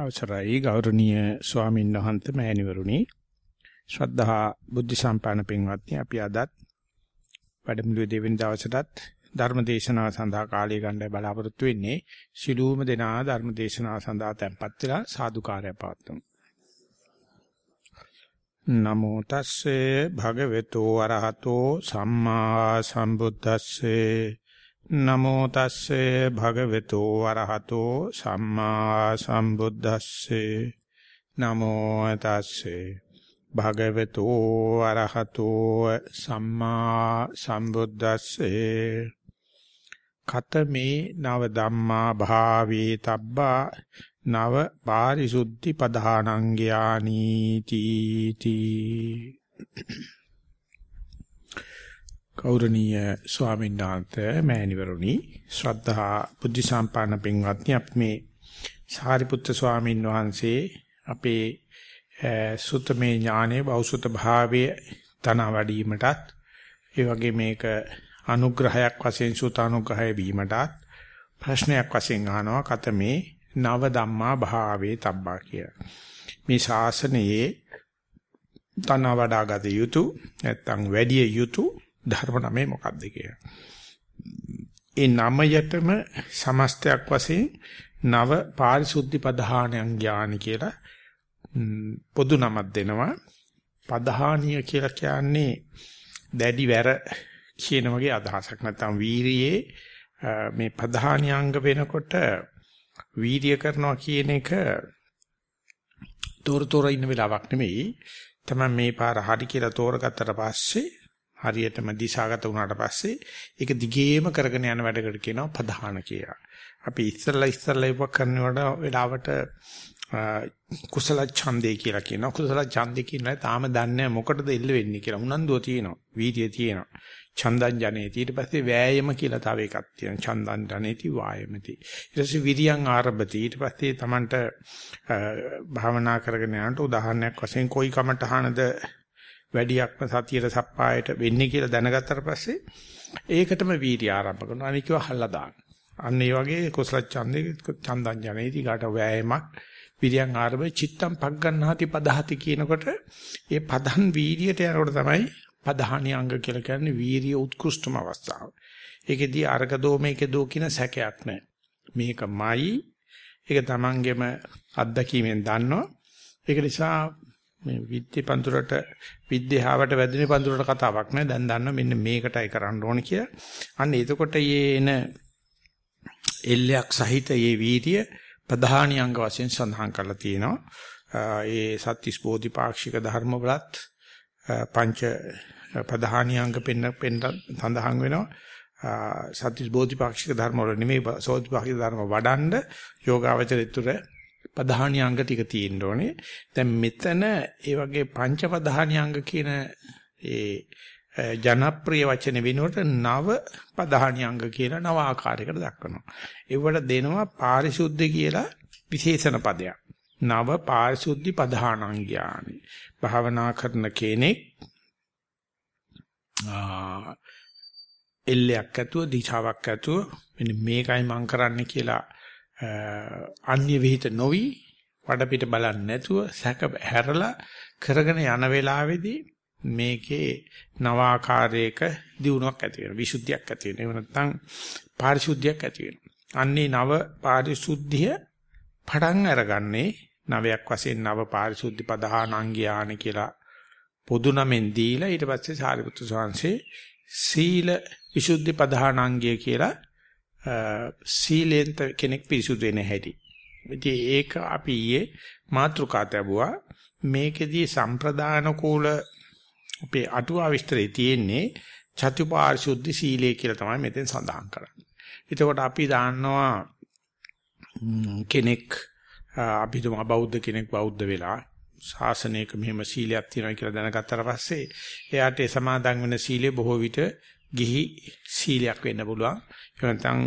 අවසරයි. ගෞරවනීය ස්වාමීන් වහන්සේ මෑණිවරුනි. ශ්‍රද්ධා බුද්ධ සම්පන්න පින්වත්නි අපි අදත් වැඩමුළුවේ දෙවෙනි දවසටත් ධර්ම දේශනාව සඳහා කාලය ගන්න බලාපොරොත්තු වෙන්නේ. ශිලූම දෙනා ධර්ම දේශනාව සඳහා tempත් වෙලා සාදුකාරය පවත්වමු. නමෝ තස්සේ භගවතු වරහතෝ සම්මා සම්බුද්දස්සේ. නමෝ තස්සේ භගවතු වරහතෝ සම්මා සම්බුද්දස්සේ. නමෝ තස්සේ භගවතු වරහතෝ සම්මා සම්බුද්දස්සේ. කතමේ නව ධම්මා භාවේ තබ්බා නව පාරිසුද්ධි පධානං ඥානීති තී. ගෞරවනීය ස්වාමීන් වහන්සේ මෑණිවරුනි ශ්‍රද්ධා බුද්ධ සම්පන්න පින්වත්නි අපි මේ සාරිපුත්‍ර ස්වාමීන් වහන්සේ අපේ සුතමේ ඥානයේ බෞසුත භාවයේ තන වැඩිවීමටත් ඒ වගේ මේක අනුග්‍රහයක් වශයෙන් සුතානුග්‍රහය වීමටත් ප්‍රශ්නයක් වශයෙන් අහනවා කතමේ නව ධම්මා භාවේ තබ්බා කිය. මේ ශාසනයේ තන වඩාගත යුතු නැත්නම් වැඩි යුතු ධර්ම නමේ මොකක්ද කියලා. ඒ නමයටම සමස්තයක් වශයෙන් නව පාරිශුද්ධි පධානයන් ඥාන කියලා පොදු නමක් දෙනවා. පධානිය කියලා කියන්නේ දැඩි වැර කියන වගේ අදහසක් නැත්නම් වීරියේ මේ පධානියංග වෙනකොට වීර්ය කරනවා කියන එක තොරතොර ඉන්න වෙලාවක් නෙමෙයි. තමයි මේ පාර හරි කියලා තෝරගත්තට පස්සේ හරියටම දිශාගත වුණාට පස්සේ ඒක දිගේම කරගෙන යන වැඩකට කියනවා ප්‍රධාන කියලා. අපි ඉස්සල්ලා ඉස්සල්ලා ඉවක් කරනකොට වෙලාවට කුසල ඡන්දේ කියලා කියනවා. කුසල ඡන්දේ කියනවා තාම දන්නේ මොකටද එල්ල වෙන්නේ කියලා. උනන්දුව තියෙනවා. වීර්යය තියෙනවා. ඡන්දං ජනේති ඊට පස්සේ වෑයම කියලා තව එකක් තියෙනවා ඡන්දං ජනේති වායමති ඊට පස්සේ විරියං ආරම්භති ඊට පස්සේ Tamanට භාවනා කරගෙන යනට උදාහරණයක් වශයෙන් කොයි කමටහනද වැඩියක්ම සතියට සප්පායට වෙන්නේ කියලා දැනගත්තට පස්සේ ඒකටම වීර්ය ආරම්භ කරනවා අනිකව හල්ලා දාන්න. අන්න ඒ වගේ කුසල ඡන්දේ ඡන්දං ජනේති කාට වෑයමක් විරියං ආරම්භ චිත්තම් පග්ගන්නාති පදහති කියනකොට ඒ පදන් වීර්යයට යනකොට තමයි පදහානි අංග කියලා කියන්නේ වීර්ය උත්කෘෂ්ඨම අවස්ථාව. ඒකෙදී අරක දෝ මේකේ දෝ කියන සැකයක් නැහැ. මේකමයි ඒක තමන්ගෙම අත්දැකීමෙන් දන්නවා. ඒක නිසා මේ විද්‍ය පඳුරට විද්‍යාවට වැදිනේ පඳුරට කතාවක් නෑ දැන් දන්න මෙන්න මේකටයි කරන්න ඕනේ කියලා. අන්න එතකොට යේන එල්ලයක් සහිත මේ වීර්ය ප්‍රධානී අංග වශයෙන් සඳහන් කරලා තියෙනවා. ඒ සත්‍තිස් බෝධිපාක්ෂික ධර්ම වලත් පංච ප්‍රධානී අංග පෙන්න පෙන්න සඳහන් වෙනවා. සත්‍තිස් බෝධිපාක්ෂික ධර්ම වල නෙමෙයි සෝධිපාක්ෂික ධර්ම වඩන්ඩ යෝගාවචරිතුර ප්‍රධානී අංග ටික තියෙන්න ඕනේ. දැන් මෙතන ඒ වගේ පංච ප්‍රධානී අංග කියන ඒ ජනප්‍රිය වචන වෙනුවට නව ප්‍රධානී අංග කියලා නව ආකාරයකට දක්වනවා. ඒවට දෙනවා පාරිශුද්ධ කියලා විශේෂණ පදයක්. නව පාරිශුද්ධි ප්‍රධානංග්‍යානි. භාවනා කරන කෙනෙක් එල්ලයක් ඇතුව දිශාවක් ඇතුව මෙන්න මේකයි මම කරන්න කියලා අන්‍ය විහිිත නොවි වඩ පිට බලන්නේ නැතුව සැක හැරලා කරගෙන යන වෙලාවේදී මේකේ නවාකාරයක දියුණුවක් ඇති වෙනවා විසුද්ධියක් ඇති වෙනවා. එහෙම නැත්නම් පාරිශුද්ධියක් ඇති වෙනවා. අන්නේ නව පාරිශුද්ධිය පටන් අරගන්නේ නවයක් වශයෙන් නව පාරිශුද්ධි පදහානංගියාන කියලා පොදු නමෙන් දීලා ඊට පස්සේ සාරිපුත්‍ර ස්වාමීන් සීල විසුද්ධි පදහානංගය කියලා සීලෙන් කෙනෙක් පිරිසුදු වෙන හැටි. ඉතින් ඒක අපි ඊයේ මාත්‍රිකාත ලැබුවා. මේකෙදී සම්ප්‍රදාන කූල අපේ අටුවා විස්තරේ තියෙන්නේ චතුපාරිශුද්ධි සීලය කියලා තමයි මෙතෙන් සඳහන් කරන්නේ. එතකොට අපි දාන්නවා කෙනෙක් අපි තුම බෞද්ධ කෙනෙක් බෞද්ධ වෙලා ශාසනයක මෙහෙම සීලයක් තියෙනවා කියලා දැනගත්තට පස්සේ එයාට ඒ සමාදන් වෙන සීලය බොහෝ විට ගිහි සීලයක් වෙන්න පුළුවන්. ඒ නැත්නම්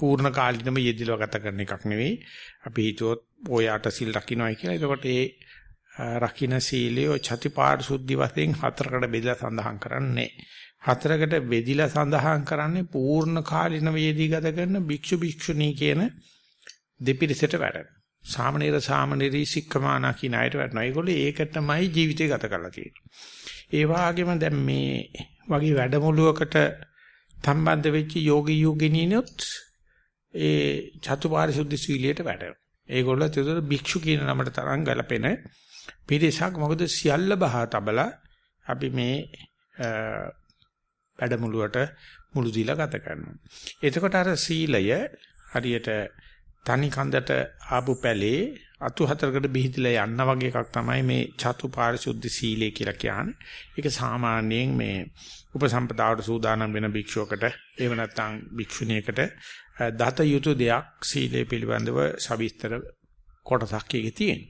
පූර්ණ කාලිනම යෙදিলা ගත කරන එකක් නෙවෙයි. අපි හිතුවොත් ඔයාට සීල් රකින්නයි කියලා. එතකොට ඒ රකින්න සීලය චතිපාඩ සුද්ධි වශයෙන් හතරකට බෙදලා සඳහන් කරන්නේ. හතරකට බෙදිලා සඳහන් කරන්නේ පූර්ණ කාලිනව යෙදී ගත කරන භික්ෂු භික්ෂුණී කියන දෙපිරිසට වැඩන. සාමනීර සාමනීරී සික්කමානා කියන අයට වැඩනවා. ඒගොල්ලෝ ඒකටමයි ජීවිතය ගත කරලා තියෙන්නේ. ඒ වගේම දැන් මේ වගේ වැඩමුළුවකට සම්බන්ධ වෙච්ච යෝගී යෝගිනීනොත් ඒ චතුපාරිශුද්ධ සීලයට වැඩනවා. ඒගොල්ලෝ තේතර භික්ෂු කියන නමට තරම් ගලපෙන පිරිසක් මොකද සියල්ල බහා තබලා අපි මේ වැඩමුළුවට මුළු දීලා ගත කරනවා. එතකොට අර සීලය හරියට තනි කන්දට ආපු පැලේ අතු හතරකට බිහිදලා යන්න වගේ එකක් තමයි මේ චතු පාරිශුද්ධ සීලය කියලා කියන්නේ. ඒක සාමාන්‍යයෙන් මේ උපසම්පදාවට සූදානම් වෙන භික්ෂුවකට එහෙම නැත්නම් භික්ෂුණියකට දත යුතු දෙයක් සීලය පිළිබඳව සවිස්තර කොටසක් එකේ තියෙන.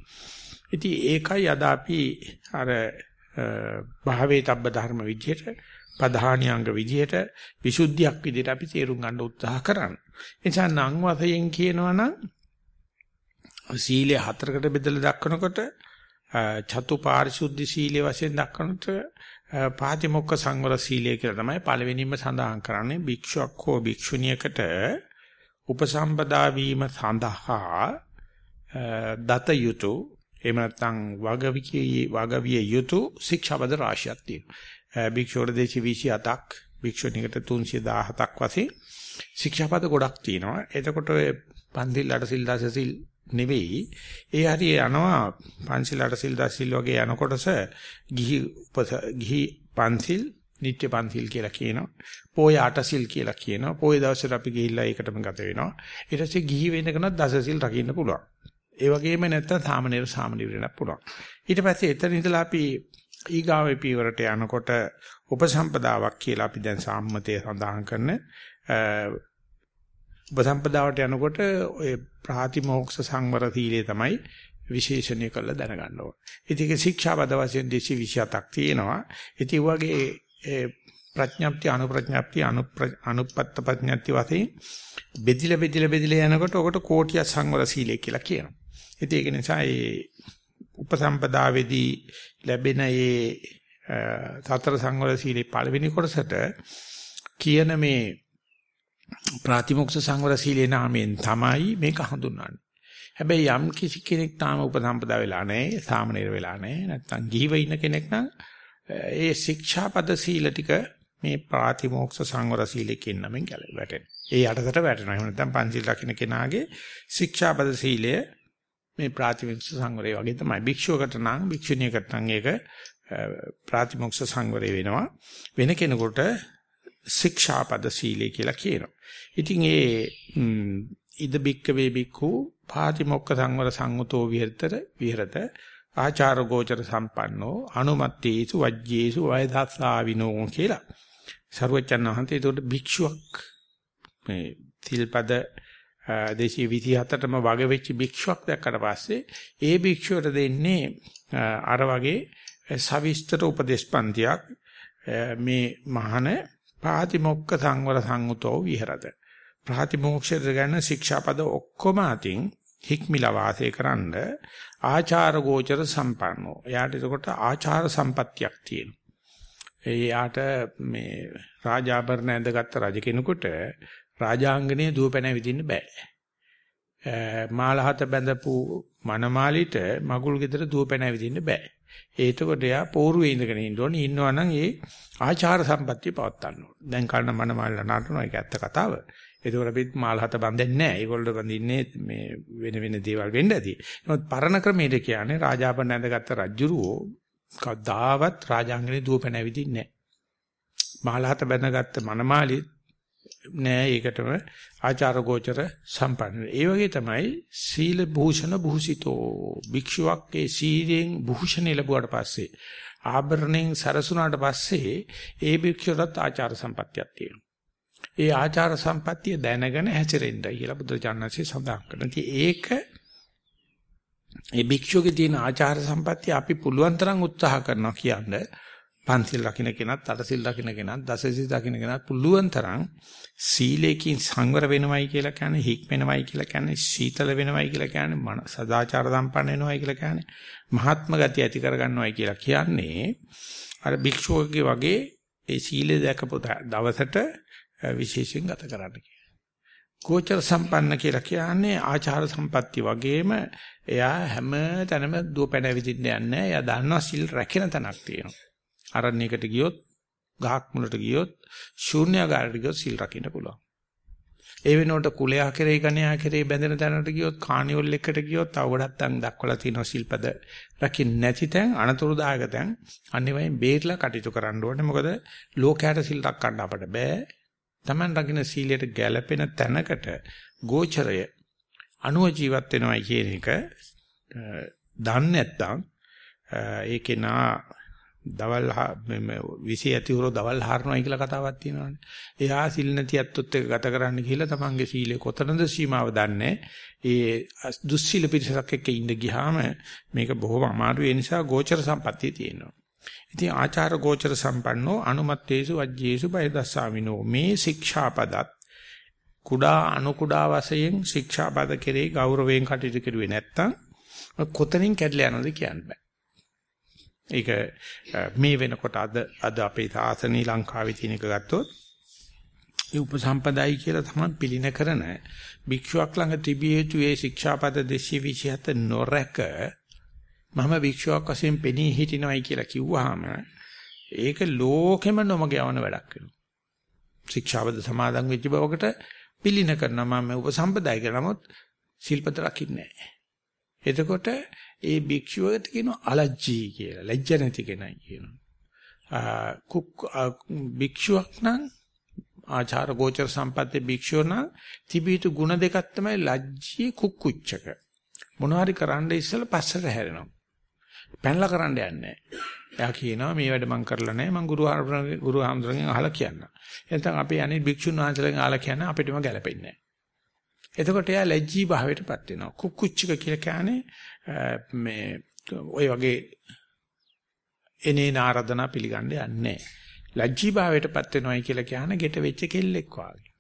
ඉතින් ඒකයි අද අපි අර භාවේ තබ්බ ධර්ම විදියට ප්‍රධානියංග විදියට විසුද්ධියක් විදියට අපි තේරුම් ගන්න උත්සාහ කරන්නේ. එනිසා නම් වශයෙන් කියනවනම් සීලය හතරකට බෙදලා දක්වනකොට චතු පාරිශුද්ධ සීලය වශයෙන් දක්වනකොට පාතිමොක්ඛ සංවර සීලය කියලා තමයි පළවෙනිම සඳහන් කරන්නේ භික්ෂුවක් හෝ භික්ෂුණියකට උපසම්පදා වීම සඳහා දත යුතු එහෙම නැත්නම් වගවිකී වගවිය යුතු ශික්ෂාපද රාශියක් තියෙනවා. භික්ෂුවර 227ක් භික්ෂුණියකට 317ක් වශයෙන් ශික්ෂාපද ගොඩක් තියෙනවා. එතකොට ඔය පන්සිල් අටසිල් දසසිල් නෙවෙයි ඒ හරිය යනවා පන්සිල් අටසිල් දසසිල් වගේ යනකොටස ගිහි ගිහි පන්සිල් නිත්‍ය පන්සිල් කියලා කියනවා. පොය අටසිල් කියලා කියනවා. පොය දවසට අපි ගිහිල්ලා ඒකටම ගත වෙනවා. ඊට පස්සේ ගිහි වෙනකනත් දසසිල් රකින්න පුළුවන්. ඒ වගේම නැත්තම් සාමනීර සාමනීර වෙනත් පුළුවන්. ඊට පස්සේ එතන ඉඳලා අපි ඊගාවේ පීවරට යනකොට උපසම්පදාවක් කියලා අපි දැන් සාම්මතයේ සඳහන් කරන උපසම්පදාවට යනකොට ඔය ප්‍රාතිමෝක්ෂ සංවර සීලය තමයි විශේෂණය කරලා දැනගන්න ඕන. ඉතින් ඒක ශික්ෂාපද වශයෙන් 227ක් තියෙනවා. ඉතින් වගේ ප්‍රඥාප්ති අනුප්‍රඥාප්ති අනුපත්ත ප්‍රඥාප්ති වශයෙන් බෙදිලා බෙදිලා බෙදිලා යනකොට ඔකට කෝටිය සංවර සීලය කියලා කියනවා. ඉතින් ඒක නිසා ඒ උපසම්පදාවේදී ලැබෙන ඒ සතර සංවර සීලේ පළවෙනි කොටසට කියන මේ ප්‍රාතිමොක්ෂ සංවර සීලේ නාමයෙන් තමයි මේක හඳුන්වන්නේ. හැබැයි යම් කිසි කෙනෙක් තාම උපසම්පදා වෙලා නැහැ, සාමනීර වෙලා නැහැ, නැත්නම් ගිහිව ඉන්න කෙනෙක් නම් ඒ ශික්ෂාපද සීල ටික මේ ප්‍රාතිමෝක්ෂ සංවර සීලයෙන් නමින් ගැලවෙටෙන. ඒ යටතට වැටෙනවා. එහෙම නැත්නම් පංචිල් රකින්න කෙනාගේ ශික්ෂාපද සීලය මේ ප්‍රාතිමෝක්ෂ සංවරය වගේ තමයි. භික්ෂුවකට නම් භික්ෂුණියකට නම් ඒක ප්‍රාතිමෝක්ෂ සංවරය වෙනවා. වෙන කෙනෙකුට ශික්ෂාපද සීලය කියලා කියනවා. ඉතින් ඒ ඉද බික්ක වේ බික්ඛු පාතිමොක්ක සංවර සංගතෝ විහෙතර විහෙරත ආචාර ගෝචර සම්පන්නෝ අනුමත්තේසු වජ්ජේසු වයදස්සාවිනෝ කියලා. සර්වචන් වහන්සේ ඒකට භික්ෂුවක් මේ තිල්පද 224ටම වග වෙච්ච භික්ෂුවක් දැක්කට පස්සේ ඒ භික්ෂුවට දෙන්නේ අර වගේ සවිස්තර උපදේශපන්තියක් මේ මහාන පාතිමොක්ක සංවර සංගතෝ විහෙරත. ප්‍රාතිමෝක්ෂයට ගන්න ශික්ෂාපද ඔක්කොම අතින් හික්මිලා වාසය කරන්න ආචාර ගෝචර සම්පන්නෝ. එයාට එතකොට ආචාර සම්පත්තියක් තියෙනවා. එයාට මේ රාජාභරණ ඇඳගත්ත රජ කෙනෙකුට රාජාංගනේ දුවපැන විදින්න බෑ. මාලහත බැඳපු මනමාලිට මගුල් ගෙදර දුවපැන විදින්න බෑ. ඒතකොට එයා පෝරුවේ ඉඳගෙන ඉන්න ඕනේ. ඉන්නවා නම් ඒ ආචාර සම්පත්තිය පවත්වන්න ඕනේ. දැන් කන්න මනමාල්ලා නටනවා ඒක ඇත්ත කතාව. ඒකෝර අපිත් මාල් හත බඳින්නේ නැහැ. ඒගොල්ලෝ බඳින්නේ මේ වෙන වෙන දේවල් වෙන්න ඇති. නමුත් පරණ ක්‍රමයට කියන්නේ රාජාපන්න ඇඳගත්ත රජුරුවෝ කවදාවත් රාජාංගනේ දුවපැන ඇවිදින්නේ නැහැ. මාල් හත බැඳගත්ත මනමාලි නෑ ඒකටම ආචාර ගෝචර සම්පන්න. ඒ වගේ තමයි සීල භූෂණ භූසිතෝ භික්ෂුවක් ඒ සීලෙන් භූෂණ ලැබුවාට පස්සේ ආභරණෙන් සරසුණාට පස්සේ ඒ භික්ෂුවටත් ආචාර සම්පත්තියක් තියෙනවා. ඒ ආචාර සම්පත්තිය දැනගෙන හැසිරෙන්න කියලා බුදුචානන්සේ සඳහන් කරනවා. ඒක ඒ භික්ෂුවගේ තියෙන ආචාර සම්පත්තිය අපි පුළුවන් තරම් උත්සාහ කරනවා කියන්නේ පන්සිල් රකින්න කෙනත් අටසිල් රකින්න කෙනත් දසසිල් රකින්න කෙනත් පුළුවන් තරම් සීලේකින් සංවර වෙනවයි කියලා කියන්නේ හික් වෙනවයි කියලා කියන්නේ සීතල වෙනවයි කියලා කියන්නේ මන සදාචාර සම්පන්න වෙනවයි කියලා කියන්නේ මහාත්ම ගතිය ඇති කරගන්නවයි කියලා කියන්නේ අර භික්ෂුවගේ වගේ ඒ සීලය දැකපු දවසට විශේෂයෙන් ගත කරන්න කියලා. ගෝචර සම්පන්න කියලා කියන්නේ ආචාර සම්පatti වගේම එයා හැම තැනම දුවපැන විදින්න යන්නේ. එයා දන්නවා සිල් රැකෙන තැනක් තියෙනවා. අරණ්‍යයකට ගියොත්, ගහක් මුලට ගියොත්, ශූන්‍යagaraට ගියොත් සිල් රකින්න පුළුවන්. ඒ වෙනකොට කුලයා කෙරේ කණයා කෙරේ බැඳෙන තැනට ගියොත් කානිවල් එකට ගියොත් තව ගොඩක් තැන් දක්වලා තියෙනවා සිල්පද රකින්න නැති තැන් අනතුරුදායක තැන් අනිවාර්යෙන් බේරලා කටයුතු කරන්න ඕනේ මොකද ලෝකයට සිල් රැකන්න අපට බෑ Taman රකින්න සීලයට ගැළපෙන තැනකට ගෝචරය අනුව ජීවත් වෙනවා කියන එක දන්නේ නැත්නම් ඒකේ නා දවල් විසි ඇතිවරෝ දවල් හරනවා කියලා කතාවක් තියෙනවානේ. එයා සිල් නැති ඇත්තොත් එක ගත කරන්න ගිහිල්ලා තමන්ගේ සීලය කොතනද සීමාව දන්නේ. ඒ දුස්සීල පිරිසක් එක්ක ඉඳ ගියාම මේක බොහොම අමාරු ඒ නිසා ගෝචර සම්පත්තිය තියෙනවා. ඉතින් ආචාර ගෝචර සම්පන්නෝ අනුමත්තේසු වජ්ජේසු බයදස්සාමිනෝ මේ ශික්ෂාපදත් කුඩා අනු කුඩා වශයෙන් ශික්ෂාපද කෙරේ ගෞරවයෙන් කටයුතු කරුවේ නැත්තම් කොතනින් කැඩලා යනවද කියන්න බෑ. ඒක මේ වෙනකොට අද අද අපේ සාසනී ලංකාවේ තියෙන එක ගත්තොත් ඒ උපසම්පදායි කියලා තමයි පිළින කරන භික්ෂුවක් ළඟ තිබිය යුතු ඒ ශික්ෂාපද 227 නොරක මම භික්ෂුවක් වශයෙන් පෙනී හිටිනවයි කියලා කිව්වහම ඒක ලෝකෙම නොමග යවන වැඩක් වෙනවා. ශික්ෂාපද සමාදන් වෙච්ච බවකට පිළින කරනවා මම උපසම්පදායි කියලා නමුත් සිල්පද රකින්නේ නැහැ. එතකොට ඒ භික්ෂුවට කියනවා අලජ්ජී කියලා. ලැජ්ජ නැති කෙනයි කියනවා. කුක් භික්ෂුවක් නම් ආචාර ගෝචර සම්පත්තේ භික්ෂුව නම් තිබීතු ಗುಣ දෙකක් තමයි ලැජ්ජී කුක්කුච්චක. මොනවාරි කරන්න ඉස්සෙල්ලා පස්සට හැරෙනවා. පැනලා කරන්න යන්නේ එයා කියනවා මේ වැඩ මම කරලා නැහැ මම ගුරු ගුරු ආමඳුරගෙන් අහලා කියන්න. එතන අපි අනිත් භික්ෂුන් වහන්සේලාගෙන් අහලා කියන්න අපිටම ගැලපෙන්නේ නැහැ. එතකොට එයා ලැජ්ජී භාවයටපත් වෙනවා. කුක්කුච්චක කියලා කියන්නේ මේ ওই වගේ එනේ නාරදනා පිළිගන්න යන්නේ ලැජ්ජී භාවයටපත් වෙනවයි කියලා කියන ගෙට වෙච්ච කෙල්ලෙක් වාගේ.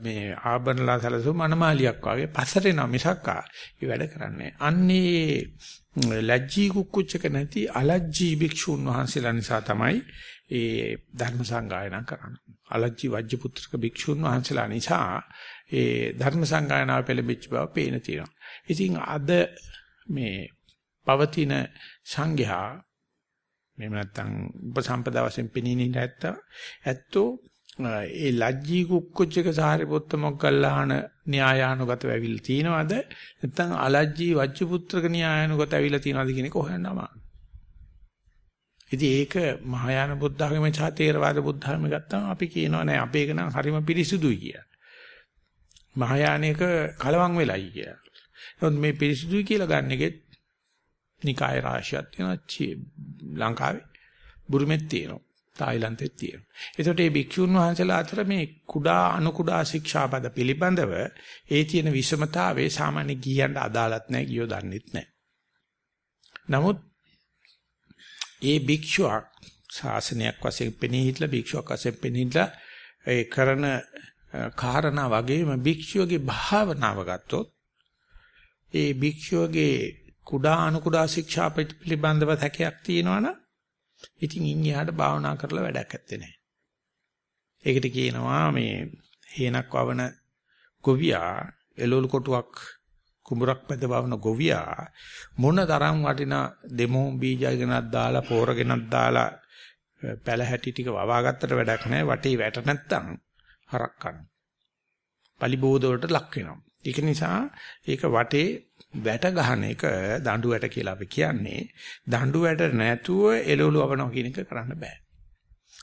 මේ ආබන්ලා සැලසු මනමාලියක් වාගේ පස්සට එනවා මිසක්කා ඒ වැඩ කරන්නේ. අන්නේ ලැජ්ජී කුක්කුච්චක නැති අලජ්ජී භික්ෂුන් වහන්සේලා නිසා තමයි ඒ ධර්ම සංගායනා කරන්නේ. අලජ්ජී වජ්ජ පුත්‍රක භික්ෂුන් වහන්සේලා නිසා ඒ ධර්ම සංගායනාව පෙළඹිච්ච බව පේන තියෙනවා. ඉතින් අද මේ පවතින සංඝයා මෙහෙම නැත්තම් උපසම්පදා වශයෙන් පෙනීනේ නැත්ත ඇත්තෝ ඒ ලජ්ජී කුක්කුච්චක සාරිපුත්ත මොග්ගල්ලාන න්‍යායානුගත වෙවිලා තියෙනවද නැත්නම් අලජ්ජී වජ්ජපුත්‍රක න්‍යායානුගත වෙවිලා තියෙනවද කියන එක හොයන්න අමාරුයි. ඉතින් ඒක මහායාන බුද්ධ ධර්මයේ සහ තේරවාද බුද්ධ ධර්මයේ ගත්තාම අපි කියනවා නෑ අපේ එක නම් හරිම පිරිසුදුයි කියලා. මහායානික කලවම් වෙලයි කියලා. නමුත් මේ පිරිසිදුයි කියලා ගන්න එකෙත් නිකාය රාශියක් තියෙනවා ලංකාවේ බුරුමෙත් තියෙනවා තායිලන්තෙත් තියෙනවා. ඒකට මේ භික්ෂුන් වහන්සේලා අතර මේ කුඩා අනු කුඩා ශික්ෂාපද පිළිබඳව ඒ තියෙන විෂමතාවයේ සාමාන්‍ය ගියන්ට අදාළත් නැහැ ගියෝ දන්නෙත් නැහැ. නමුත් ඒ භික්ෂුවක් ශාසනයක් වශයෙන් පෙනී හිටලා භික්ෂුවක් වශයෙන් පෙනී හිටලා ඒ කරන කාරණා වගේම භික්ෂුවගේ භාවනාව ගත්තොත් ඒ භික්ෂුවගේ කුඩා අනු කුඩා ශික්ෂා පිළිබඳව තැකයක් තියෙනවනම් ඉතින් ඉන් එහාට භාවනා කරලා වැඩක් නැත්තේ නෑ. ඒකට කියනවා මේ හේනක් වවන ගොවියා එළවලු කොටුවක් කුඹරක් මැද වවන ගොවියා මොන තරම් වටිනා දෙමෝ බීජයගෙනක් දාලා පෝරගෙනක් දාලා පැල හැටි ටික වවාගත්තට වැඩක් නැහැ වටේ වැට නැත්තම් හරක් කන. පලිබෝධ වලට ලක් වෙනවා. ඒක නිසා ඒක වටේ වැට ගන්න එක දඬු වැට කියලා අපි කියන්නේ. දඬු වැට නැතුව එළවලු අවනවා කියන එක කරන්න බෑ.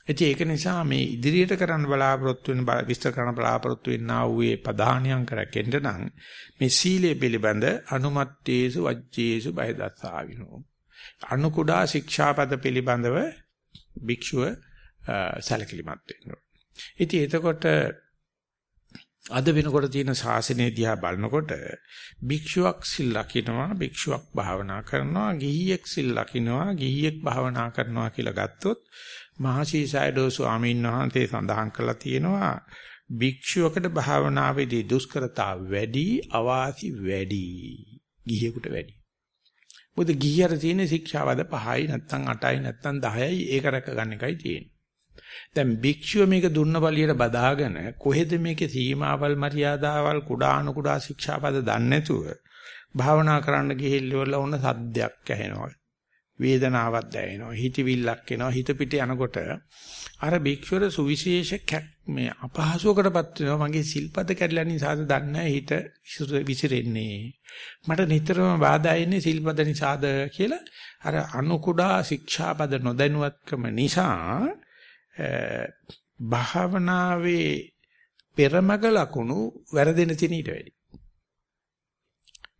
ඉතින් ඒක නිසා මේ ඉදිරියට කරන්න බලාපොරොත්තු වෙන විස්තර කරන්න බලාපොරොත්තු වෙනා වූ පදානියම් කරකෙන්න නම් මේ සීලය පිළිබඳ අනුමත්තේසු වජ්ජේසු බයදස්සාවිනෝ. අනු කුඩා ශික්ෂාපද පිළිබඳව භික්ෂුව සැලකිලිමත් වෙන්න ඕන. ඉතින් එතකොට අද වෙනකොට තියෙන ශාසනය දිහා බලනකොට භික්ෂුවක් සිල් ලකිනවා භික්ෂුවක් භාවනා කරනවා ගිහියෙක් සිල් ලකිනවා ගිහියෙක් භාවනා කරනවා කියලා ගත්තොත් මහසීසයඩෝ ස්වාමීන් වහන්සේ සඳහන් කළා තියෙනවා භික්ෂුවකට භාවනාවේදී දුෂ්කරතා වැඩි අවාසි වැඩි ගිහියෙකුට වැඩි. මොකද ගිහියර තියෙන ශික්ෂාවද 5යි නැත්නම් 8යි නැත්නම් 10යි ඒක රැක ගන්න එකයි තියෙන්නේ. දැන් භික්ෂුව මේක දුන්න බලියට බදාගෙන කොහෙද මේකේ සීමාවල් මරියාදාවල් කුඩා අනු කුඩා ශික්ෂාපද දන්නේ නැතුව භාවනා කරන්න ගිහිල්ලා වුණ සද්දයක් ඇහෙනවා. වේදනාවක් දැනෙනවා. හිතවිල්ලක් එනවා. හිත පිට යනකොට අර භික්ෂුවර සුවිශේෂ මේ අපහසුවකටපත් වෙනවා. මගේ සිල්පද කැඩලා නිසාද දන්නේ හිත විසිරෙන්නේ. මට නිතරම බාධා එන්නේ සිල්පද නිසාද කියලා අර අනු කුඩා ශික්ෂාපද නොදැනුවත්කම නිසා භාවනාවේ පෙරමග ලකුණු වැරදෙන තියෙන ඊට වැඩි.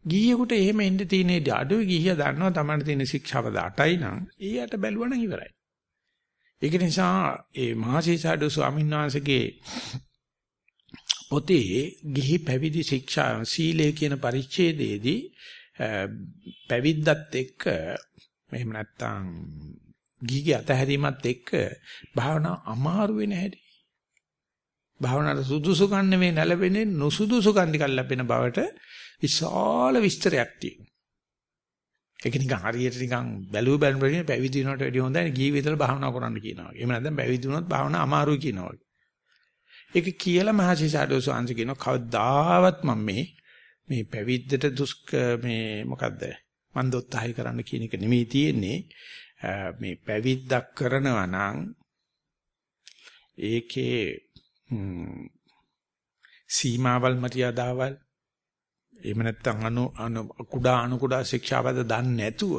ගිහියෙකුට එහෙම එන්න තියෙන අඩුයි ගිහියා දන්නවා තමයි තියෙන ශික්ෂාපද 8යි නම් ඊයට බැලුවා නම් ඉවරයි. ඒක නිසා ඒ මහසීසාඩු ස්වාමීන් වහන්සේගේ පොතේ ගිහි පැවිදි ශික්ෂා සීලය කියන පරිච්ඡේදයේදී පැවිද්දත් එක්ක එහෙම නැත්නම් ගිහිගේ අතහැරීමත් එක්ක භාවනා අමාරු වෙන හැටි. භාවනාවට සුදුසුකම් නෙමෙයි නැලපෙන්නේ නුසුදුසුකම් ටිකක් ලැබෙන බවට විශාල විස්තරයක් තියෙනවා. ඒක නිකන් හරියට නිකන් බැලුව බැලුවම පැවිදි වෙනවට වැඩිය හොඳයි ගිහි විතර භාවනා කරන්න කියනවා. එහෙම නැත්නම් පැවිදි වුණොත් භාවනා අමාරුයි කියනවා. ඒක කියලා මහසිසාරදෝ සාංශ කියනවා කවදාවත් මම මේ මේ පැවිද්දට දුෂ්ක මේ මොකද්ද මන්දොත්හයි කරන්න කියන එක නෙමෙයි තියෙන්නේ මේ පැවිද්දක් කරනවා නම් ඒකේ සීමාවල් මරියාදාවල් එහෙම නැත්නම් අනු අනු කුඩා අනු කුඩා ශික්ෂාපද දන්නේ නැතුව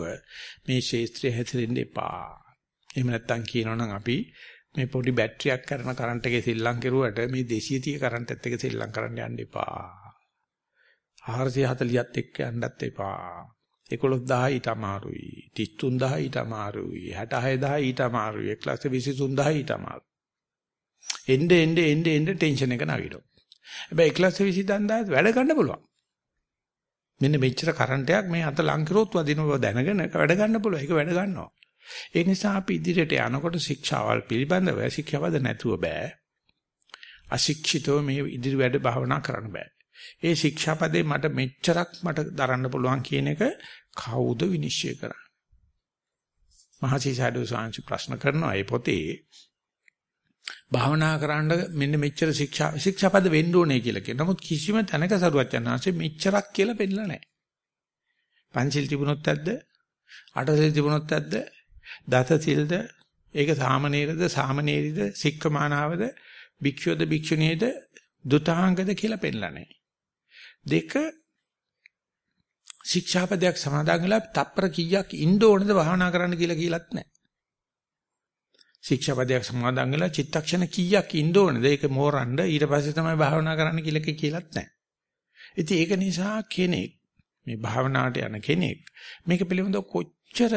මේ ශේත්‍රයේ හැසිරෙන්න එපා. එහෙම නැත්නම් කියනවනම් අපි මේ පොඩි බැටරියක් කරන කරන්ට් එකේ සෙල්ලම් කරුවට මේ 230 කරන්ට් එකත් එක්ක සෙල්ලම් කරන්න යන්න එපා. 440ත් එක්ක යන්නත් එපා. 11000 ඊට අමාරුයි. 33000 ඊට අමාරුයි. 66000 ඊට අමාරුයි. 123000 ඊට අමාරුයි. එnde එnde එnde එnde ටෙන්ෂන් එක නගිනවා. හැබැයි 123000 වැඩ ගන්න පුළුවන්. මෙන්න මෙච්චර කරන්ට් එකක් මේ අත ලං කරොත් වදින බව දැනගෙන වැඩ ගන්න පුළුවන්. ඒක වැඩ ගන්නවා. ඒ නිසා අපි ඉදිරියට යනකොට ශික්ෂාවල් පිළිබඳව ශික්ෂාවද නැතුව බෑ. අශික්ෂිතව මේ ඉදිරි වැඩ භාවනා කරන්න බෑ. ඒ ශික්ෂාපදේ මට මෙච්චරක් මට දරන්න පුළුවන් කියන එක කවුද විනිශ්චය කරන්නේ? මහසිසාරදෝ සාංශ ප්‍රශ්න කරනවා ඒ පොතේ භාවනා කරන්න මෙන්න මෙච්චර ශික්ෂා ශික්ෂාපද වෙන්න ඕනේ කියලා කියන. නමුත් කිසිම තැනක සරුවත් යනවාසේ මෙච්චරක් කියලා පෙන්නලා නැහැ. පංචිල් තිබුණොත් ඇද්ද? අටසිල් තිබුණොත් ඇද්ද? දසසිල්ද? ඒක සාමනීරද? සාමනීරිද? සික්කමානාවද? භික්ෂුවද? භික්ෂුණීද? දුතාංගද කියලා පෙන්නලා නැහැ. දෙක ශික්ෂාපදයක් සමාදන් වෙලා තප්පර කීයක් ඉන්න ඕනද භාවනා කරන්න කියලා කියලත් නැහැ. ශික්ෂාපදයක් සමාදන් වෙලා චිත්තක්ෂණ කීයක් ඉන්න ඕනද ඒක මෝරන්න ඊට පස්සේ තමයි භාවනා කරන්න කියලා කියලත් නැහැ. ඉතින් ඒක නිසා කෙනෙක් මේ භාවනාවට යන කෙනෙක් මේක පිළිබඳව කොච්චර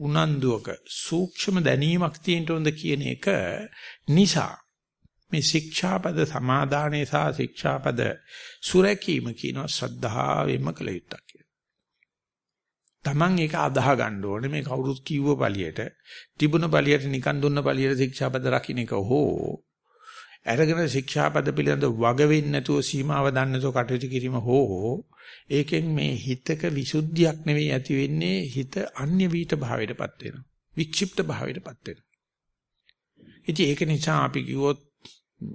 උනන්දුවක සූක්ෂම දැනීමක් තියෙන්න ඕනද කියන එක නිසා මේ ශික්ෂාපද සමාදානයේ සහ ශික්ෂාපද සුරැකීම කියන ශ්‍රද්ධාවෙන්ම කළ යුත්තක් කියලා. Taman ඒක අදාහ ගන්න ඕනේ. මේ කවුරුත් කිව්ව පළියට තිබුණ පළියට නිකන් දුන්න පළියට ශික්ෂාපද රකින්න එක හෝ අරගෙන ශික්ෂාපද පිළිබඳ වග වෙන්නේ නැතුව සීමාව දන්නේ නැතුව කටයුතු කිරීම හෝ ඒකෙන් මේ හිතක විසුද්ධියක් නෙවෙයි ඇති වෙන්නේ හිත අන්‍ය වීත භාවයටපත් වෙනවා. වික්ෂිප්ත භාවයටපත් වෙනවා. ඉතින් ඒක නිසා අපි කිව්වොත්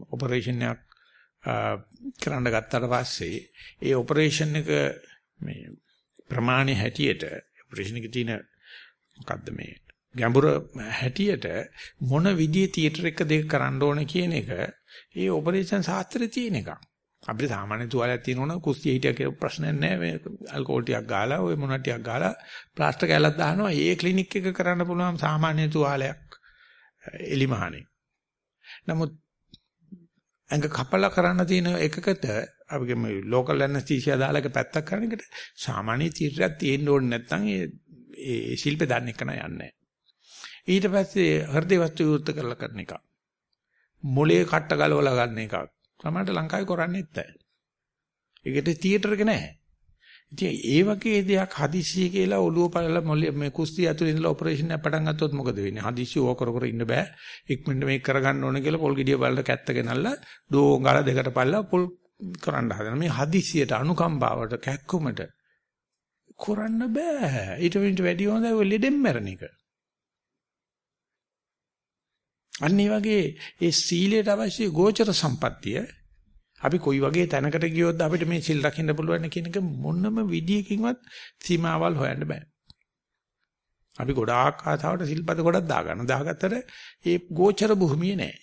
ඔපරේෂන් එකක් කරන්න ගත්තට පස්සේ ඒ ඔපරේෂන් එක මේ ප්‍රමාණය හැටියට ඔපරේෂන් එකේ තියෙන මොකද්ද මේ ගැඹුර හැටියට මොන විදිහේ තියටර් එක දෙක කරන්න ඕන කියන එක ඒ ඔපරේෂන් ශාස්ත්‍රයේ තියෙන එකක්. අපිට සාමාන්‍ය තුවාලයක් තියෙනවනම් කුස්සිය හිටියා කියලා ප්‍රශ්නයක් නැහැ. මේ ඇල්කොහොල් ටිකක් ගාලා ඔය මොන ටිකක් ගාලා ප්ලාස්ටර් කැලක් දානවා. ඒ ක්ලිනික් එක කරන්න පුළුවන් සාමාන්‍ය තුවාලයක් එලිමහනේ. නමුත් ඇඟ කපලා කරන්න තියෙන එකකට අපිගේ මේ ලෝකල් ඇනස්තීසියා දාලා එක පැත්තක් කරන එකට සාමාන්‍ය තීරයක් තියෙන්න ඕනේ නැත්නම් ඒ ඒ ශිල්පේ දන්න එක නෑ යන්නේ. ඊට පස්සේ හෘද වස්තු විවෘත කරලා කරන එක. මොලේ කට්ට ගලවලා ගන්න එක. සමහරට ලංකාවේ කරන්නේ නැත්තේ. ඒකට තියටර් එක නැහැ. ඉතින් ඒ වගේ දෙයක් හදිස්සිය කියලා ඔළුව පළල මේ කුස්තිය ඇතුලේ ඉඳලා ඔපරේෂන් එක පටන් ගත්තොත් මොකද වෙන්නේ? හදිස්සිය ඕක කර කර ඉන්න බෑ. ඉක්මනට මේක කරගන්න ඕන කියලා පොල් ගෙඩිය බලලා කැත්ත ගෙනල්ලා ඩෝංගාල දෙකට පල්ලා පොල් කරන්න හදන මේ හදිස්සියට අනුකම්පාවට කැක්කුමට කරන්න බෑ. ඊට වෙන්න වැඩි හොඳයි ඔය ලෙඩෙන් මැරණ එක. අන්න ඒ වගේ ඒ සීලයට අවශ්‍ය ගෝචර සම්පත්තිය අපි කොයි වගේ තැනකට ගියොත් අපිට මේ සිල් රකින්න පුළුවන් කියන එක මොනම විදියකින්වත් සීමාවල් හොයන්න බෑ. අපි ගොඩාක් ආතාවට සිල්පද ගොඩක් දාගන්න. දාගත්තට ඒ ගෝචර භූමිය නෑ.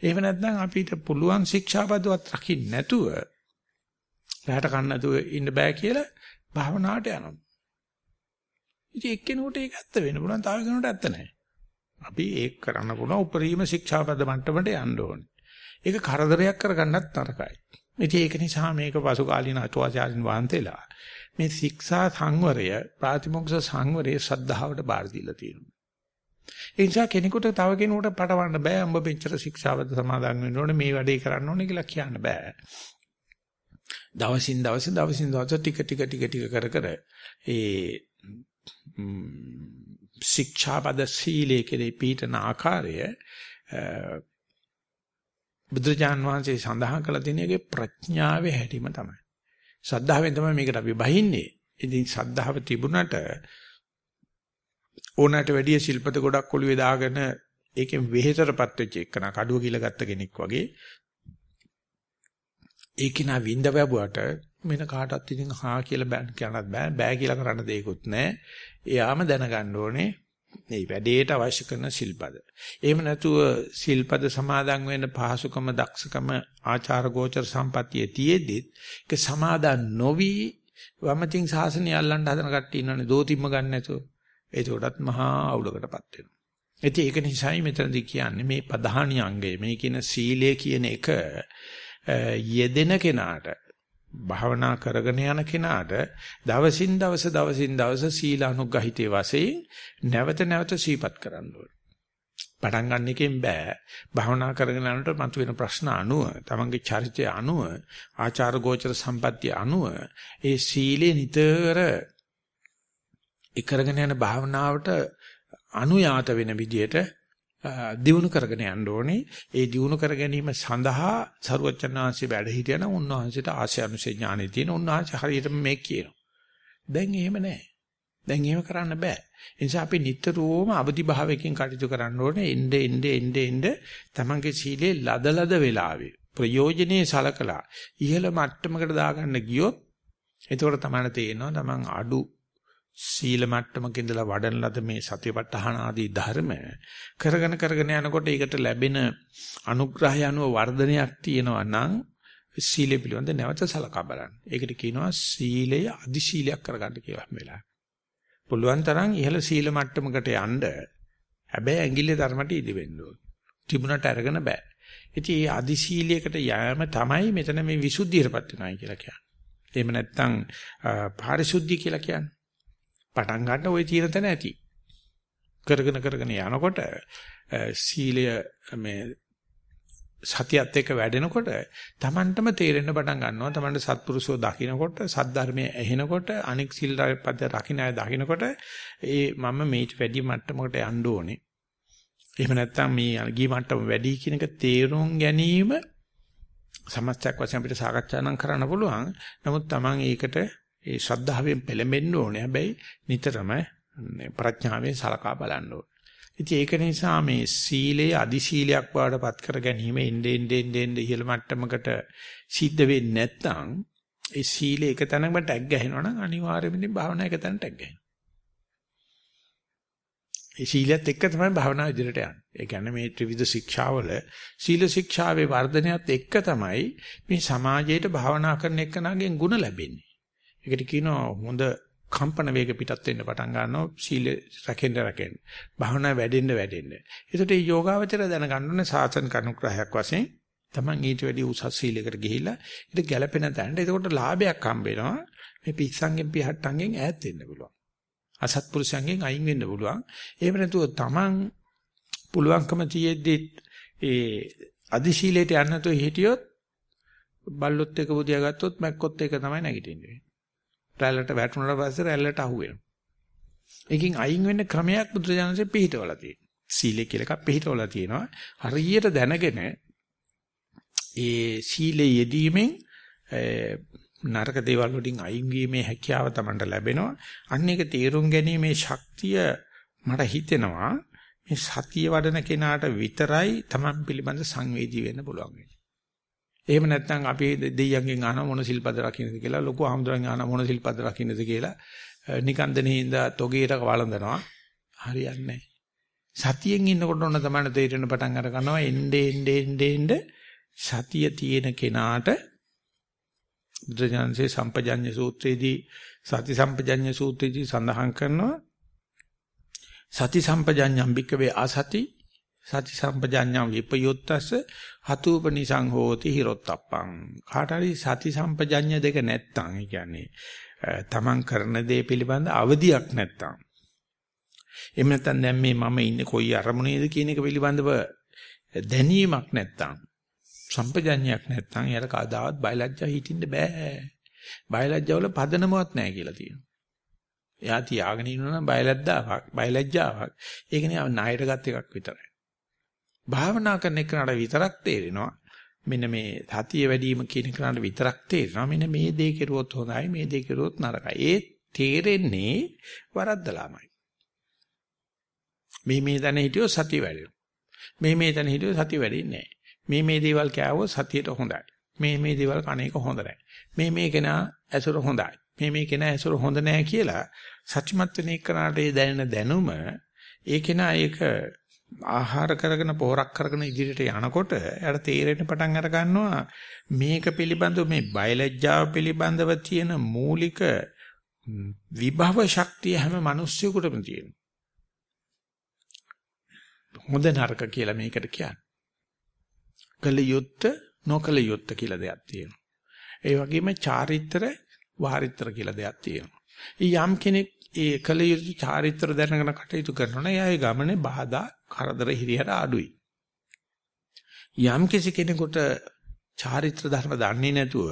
එහෙම නැත්නම් අපිට පුළුවන් ශික්ෂාපදවත් රකින්න නැතුව රැට කන්න නැතුව ඉන්න බෑ කියලා භාවනාවට යනවා. ඉතින් එක්කෙනෙකුට ඒක ඇත්ත වෙන්න පුළුවන්, තව කෙනෙකුට ඇත්ත නැහැ. අපි ඒක කරන්න පුළුවන් උපරිම ශික්ෂාපද මට්ටමට යන්න ඕනේ. ඒක කරදරයක් කරගන්නත් තරකයි. ඉතින් ඒක නිසා මේක පසු කාලීන අටුවාචාරින් වහන්සේලා මේ ශික්ෂා සංවරය ප්‍රාතිමොක්ෂ සංවරයේ ශ්‍රද්ධාවට බාර දීලා තියෙනවා. ඒ නිසා කෙනෙකුට තව කෙනෙකුට පටවන්න බෑ උඹ මෙච්චර ශික්ෂාවද සමාදන් වෙන්න ඕනේ මේ වැඩේ කරන්න ඕනේ කියලා කියන්න බෑ. දවසින් දවස දවසින් දවස ටික ටික ටික ටික කර කර ඒ ශික්ෂාපද සීලයේ කෙරේ පීඨන ආකාරය බුදුජාන් වහන්සේ සඳහන් කළ දෙනේගේ ප්‍රඥාවේ හැටිම තමයි. ශ්‍රද්ධාවෙන් තමයි මේකට අපි බහින්නේ. ඉතින් ශ්‍රද්ධාව තිබුණට ඕනට වැඩිය ශිල්පත ගොඩක් ඔළුවේ දාගෙන ඒකෙන් වෙහෙතරපත් වෙච්ච එකන කඩුව කියලා ගත්ත කෙනෙක් වගේ ඒක නා විඳ වැබුවට මෙන්න කාටවත් ඉතින් හා කියලා බෑ කියන්නත් බෑ බෑ කියලා කරන්න දෙයක්වත් නැහැ. එයාම දැනගන්න ඕනේ මේ වැඩේට අවශ්‍ය කරන සිල්පද. එහෙම නැතුව සිල්පද සමාදන් වෙන්න පහසුකම දක්ෂකම ආචාර ගෝචර සම්පත්තිය තියේදිත් ඒක සමාදන් නොවි වමතින් සාසනය අල්ලන්න හදන කට්ටිය ඉන්නවනේ දෝතිම්ම ගන්න නැතුව. ඒකටත් මහා අවුලකටපත් වෙනවා. ඉතින් ඒක නිසායි මෙතනදී කියන්නේ මේ ප්‍රධානී අංගය මේ කියන සීලය කියන එක යෙදෙන කෙනාට භාවනා කරගෙන යන කෙනාට දවසින් දවස දවසින් දවස සීල අනුග්‍රහිතේ වශයෙන් නැවත නැවත සීපත් කරන්න ඕනේ. පටන් ගන්න එකෙන් බෑ. භාවනා කරගෙන යනකොට මතුවෙන ප්‍රශ්න අනුව, තමන්ගේ චරිතය අනුව, ආචාර ගෝචර සම්පත්තිය අනුව ඒ සීලේ නිතර ඒ කරගෙන යන භාවනාවට අනුයාත වෙන විදියට දියුණු කරගෙන යන්න ඕනේ. ඒ දියුණු කර ගැනීම සඳහා සරුවචනාංශي වැඩ හිටියන උන්වහන්සේට ආශය අනුසේ ඥානෙ තියෙන උන්වහන්සේ හරියටම මේක කියනවා. දැන් එහෙම නැහැ. දැන් එහෙම කරන්න බෑ. ඒ නිසා අපි නිතරම අවදි භාවයකින් කටයුතු කරන්න ඕනේ. එnde ende ende ende තමන්ගේ සීලේ ලදලද වෙලාවේ ප්‍රයෝජනේ සලකලා ඉහළ මට්ටමකට දාගන්න ගියොත් එතකොට තමයි තේරෙනවා තමන් අඩු සීල මට්ටමක ඉඳලා වඩන ලද මේ සතිපට්ඨාන ආදී ධර්ම කරගෙන කරගෙන යනකොට ඒකට ලැබෙන අනුග්‍රහය අනුව වර්ධනයක් තියෙනවා නම් සීලය පිළිබඳ නැවත සලකා බලන්න. ඒකට කියනවා සීලය අදි සීලයක් කරගන්න කියලා හැම වෙලාවෙම. පුළුවන් තරම් ඉහළ සීල මට්ටමකට යන්න හැබැයි ඇඟිල්ලේ ධර්මයට ඉදි වෙන්න ඕන. තිබුණට අරගෙන බෑ. ඉතින් මේ අදි සීලයකට යෑම තමයි මෙතන මේ විසුද්ධියටපත් වෙනයි කියලා කියන්නේ. එහෙම නැත්නම් පාරිශුද්ධිය කියලා කියන්නේ. පටන් ගන්න ওই තියෙන තැන ඇති. කරගෙන කරගෙන යනකොට සීලය මේ සතියත් එක්ක වැඩෙනකොට Tamanටම තේරෙන්න පටන් ගන්නවා Tamanට සත්පුරුෂෝ දකින්නකොට සද්ධර්මයේ ඇහෙනකොට අනික් සිල් පද රකින්න අය දකින්නකොට ඒ මම මේට වැඩි මට්ටමකට යන්න ඕනේ. එහෙම නැත්නම් මේ ගී මට්ටම වැඩි කියන එක තේරුම් ගැනීම සමස්තයක් වශයෙන් අපිට සාකච්ඡා නම් කරන්න පුළුවන්. නමුත් Taman ඒකට ඒ ශ්‍රද්ධාවෙන් පෙළඹෙන්න ඕනේ. හැබැයි නිතරම ප්‍රඥාවෙන් සලකා බලන්න ඕනේ. ඉතින් ඒක නිසා මේ සීලයේ අදි සීලයක් බවට පත් කර ගැනීම එන්නේ එන්නේ එන්නේ ඉහළ මට්ටමකට සිද්ධ වෙන්නේ නැත්නම් ඒ සීලේ එක තැනකට ටැග් ගහනවා නම් අනිවාර්යයෙන්ම භාවනා එක තැනට ටැග් ගහනවා. ඒ සීලයත් එක්ක තමයි භාවනාව ඉදිරියට යන්නේ. ඒ කියන්නේ මේ ත්‍රිවිධ ශික්ෂාවල සීල ශික්ෂාවේ වර්ධනයත් එක්ක තමයි මේ සමාජයට භාවනා කරන එකනගෙන් ಗುಣ ලැබෙන්නේ. ඒකට කියනවා හොඳ කම්පන වේග පිටත් වෙන්න පටන් ගන්නවා සීල රැකෙන්න රැකෙන්න. භාවනා වැඩෙන්න වැඩෙන්න. ඒකට මේ යෝගාවචර දැනගන්න ඕනේ සාසන කනුග්‍රහයක් වශයෙන් Taman ඊට වැඩි උසස් සීලයකට ගිහිල්ලා ඊට ගැළපෙන තැනට ඒකට ලාභයක් හම්බ වෙනවා. මේ පිස්සන්ගෙන් පිහට්ටන්ගෙන් ඈත් වෙන්න පුළුවන්. අසත්පුරුෂයන්ගෙන් අයින් වෙන්න පුළුවන්. එහෙම නැතුව Taman පුළුවන්කම තියෙද්දි ඒ අදිශීලයට යන්න නැතුව හිටියොත් බල්ලොත් එක බුදියා ගත්තොත් මැක්කොත් එක තමයි නැගිටින්නේ. රැල්ලට වැටුණාට පස්සේ රැල්ලට අහු වෙනවා. ඒකෙන් අයින් වෙන්න ක්‍රමයක් බුදුරජාණන්සේ පිළිහිටවලා තියෙනවා. සීලය කියලා එකක් පිළිහිටවලා තියෙනවා. හරියට දැනගෙන ඒ සීලේ යෙදීමෙන් නරක දේවල් වලින් අයින් වීමේ හැකියාව Tamanට ලැබෙනවා. අන්න ඒක තේරුම් ගැනීමේ ශක්තිය මට හිතෙනවා මේ සතිය වඩන කෙනාට විතරයි Taman පිළිබඳ සංවේදී වෙන්න පුළුවන් වෙන්නේ. එහෙම නැත්නම් අපි දෙයියන්ගෙන් අහන මොන සිල්පද රකින්නද කියලා ලොකු ආම්දුරන් අහන මොන සිල්පද රකින්නද කියලා නිකන්දනෙහිඳ තොගේට වළඳනවා. හරියන්නේ නැහැ. සතියෙන් ඉන්නකොට ඔන්න තමයි තේරෙන පටන් අර ගන්නවා එnde ende ende ende සතිය තියෙන කෙනාට බුද්ධජනසේ සම්පජඤ්ඤ සූත්‍රයේදී සති සම්පජඤ්ඤ සූත්‍රයේදී සඳහන් කරනවා සති සම්පජඤ්ඤම් බික්කවේ අසති සති සම්පජඤ්ඤම් විපයුත්තස හතුපනිසං හෝති හිරොත්තප්පං කාට හරි සති සම්පජඤ්ඤ දෙක නැත්තම් ඒ කියන්නේ තමන් කරන දේ පිළිබඳ අවදියක් නැත්තම් එහෙම නැත්නම් දැන් මේ මම ඉන්නේ කොයි අරමුණේද කියන එක පිළිබඳව දැනීමක් නැත්තම් සම්පජඤ්ඤයක් නැත්තම් එයාට කවදාවත් බයලජ්ජා හිටින්න බෑ. බයලජ්ජා වල පදනමවත් නැහැ කියලා තියෙනවා. එයා තියාගෙන ඉන්නවා නම් බයලජ්ජාවක්, බයලජ්ජාවක්. ඒක නේ ණයට ගත් එකක් විතරයි. භාවනා කරන එකට විතරක් තේරෙනවා. මෙන්න මේ සතිය වැඩි වීම කියන එකට විතරක් තේරෙනවා. මෙන්න මේ දේ කෙරුවොත් හොඳයි, මේ දේ කෙරුවොත් නරකයි. ඒ තේරෙන්නේ වරද්දලාමයි. මේ මේ තැන හිටියොත් සතිය වැඩෙනවා. මේ මේ තැන හිටියොත් සතිය වැඩෙන්නේ නැහැ. මේ මේ දේවල් කෑවොත් සතියට හොඳයි. මේ මේ දේවල් කණ එක හොඳ නැහැ. මේ මේ කෙනා ඇසුර හොඳයි. මේ මේ කෙනා ඇසුර හොඳ නැහැ කියලා සත්‍යමත් වෙන එකනට ඒ දැනෙන දැනුම ඒ කෙනා ඒක ආහාර කරගෙන පොහොරක් කරගෙන ඉදිරියට යනකොට එයාට තේරෙන්න පටන් අර ගන්නවා මේක පිළිබඳව මේ බයලජ්ජාව පිළිබඳව තියෙන මූලික විභව ශක්තිය හැම මිනිස්සුෙකුටම තියෙනවා. හොඳ නරක කියලා මේකට කියන්නේ. කල යුත්ත නොකල යුත්ත කියලා දෙයක් තියෙනවා. ඒ වගේම චාරිත්‍ර වාරිත්‍ර කියලා දෙයක් තියෙනවා. යම් කෙනෙක් ඒ කල යුතු චාරිත්‍ර දැනගෙන කටයුතු කරනවා නම් එයාගේ ගමනේ බාධා කරදර හිරියට අඩුයි. යම් කිසි කෙනෙකුට චාරිත්‍ර ධර්ම දන්නේ නැතුව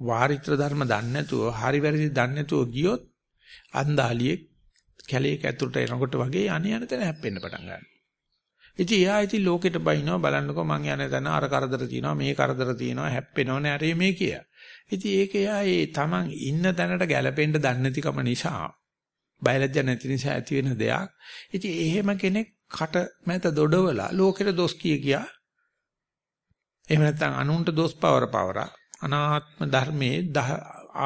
වාරිත්‍ර ධර්ම දන්නේ නැතුව හරි වැරදි දන්නේ නැතුව ගියොත් අන්දාලියෙක් කැලේක ඇතුළට එනකොට වගේ අනේ යන තැන හැප්පෙන්න පටන් ගන්නවා. ඉතින් එයා ඉතින් ලෝකෙට බයිනවා බලන්නකෝ මං යන තැන අර කරදර තියෙනවා මේ කරදර තියෙනවා හැප්පෙනව නෑරේ මේ කිය. ඉතින් ඒක එයා ඒ Taman ඉන්න තැනට ගැලපෙන්න දන්නේ නැතිකම නිසා බයලජ්ජ නැති නිසා ඇති වෙන දෙයක්. ඉතින් එහෙම කෙනෙක් කට මැත දොඩවලා ලෝකෙට දොස් කිය කියා එහෙම නැත්නම් අනුන්ට දොස් පවර පවර අනාත්ම ධර්මයේ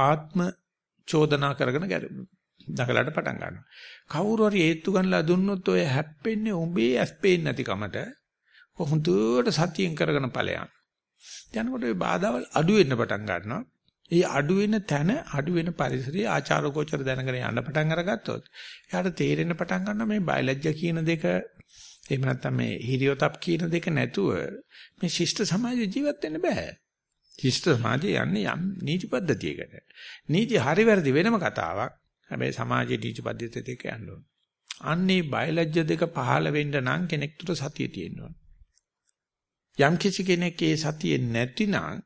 ආත්ම චෝදනා කරගෙන දකලට පටන් ගන්නවා. කවුරු හරි හේතු ගන්නලා දුන්නොත් ඔය හැප්පෙන්නේ උඹේ ඇස් පේන්නේ නැතිකමට. හොඳට සතියෙන් කරගෙන ඵලයන්. යනකොට මේ බාධාවල් අඩු වෙන්න පටන් ගන්නවා. ඒ අඩු වෙන තැන අඩු වෙන පරිසරයේ ආචාර ගෝචර දැනගෙන යන්න පටන් අරගත්තොත් එයාට තේරෙන්න පටන් ගන්නවා මේ බයලජ්‍ය කියන දෙක එහෙම නැත්නම් මේ හිරියොතප් කියන දෙක නැතුව මේ ශිෂ්ට සමාජයේ ජීවත් වෙන්න බෑ. ශිෂ්ට සමාජයේ යන්නේ යම් නීති පද්ධතියකට. නීති හරි වැරදි වෙනම කතාවක්. හැබැයි සමාජයේ දීච පද්ධතිය දෙක යන්න ඕන. අන්නේ බයලජ්‍ය දෙක පහළ වෙන්න නම් කෙනෙක් තුර සතිය තියෙන්න ඕන. යම් කිසි කෙනෙක් ඒ සතිය නැතිනම්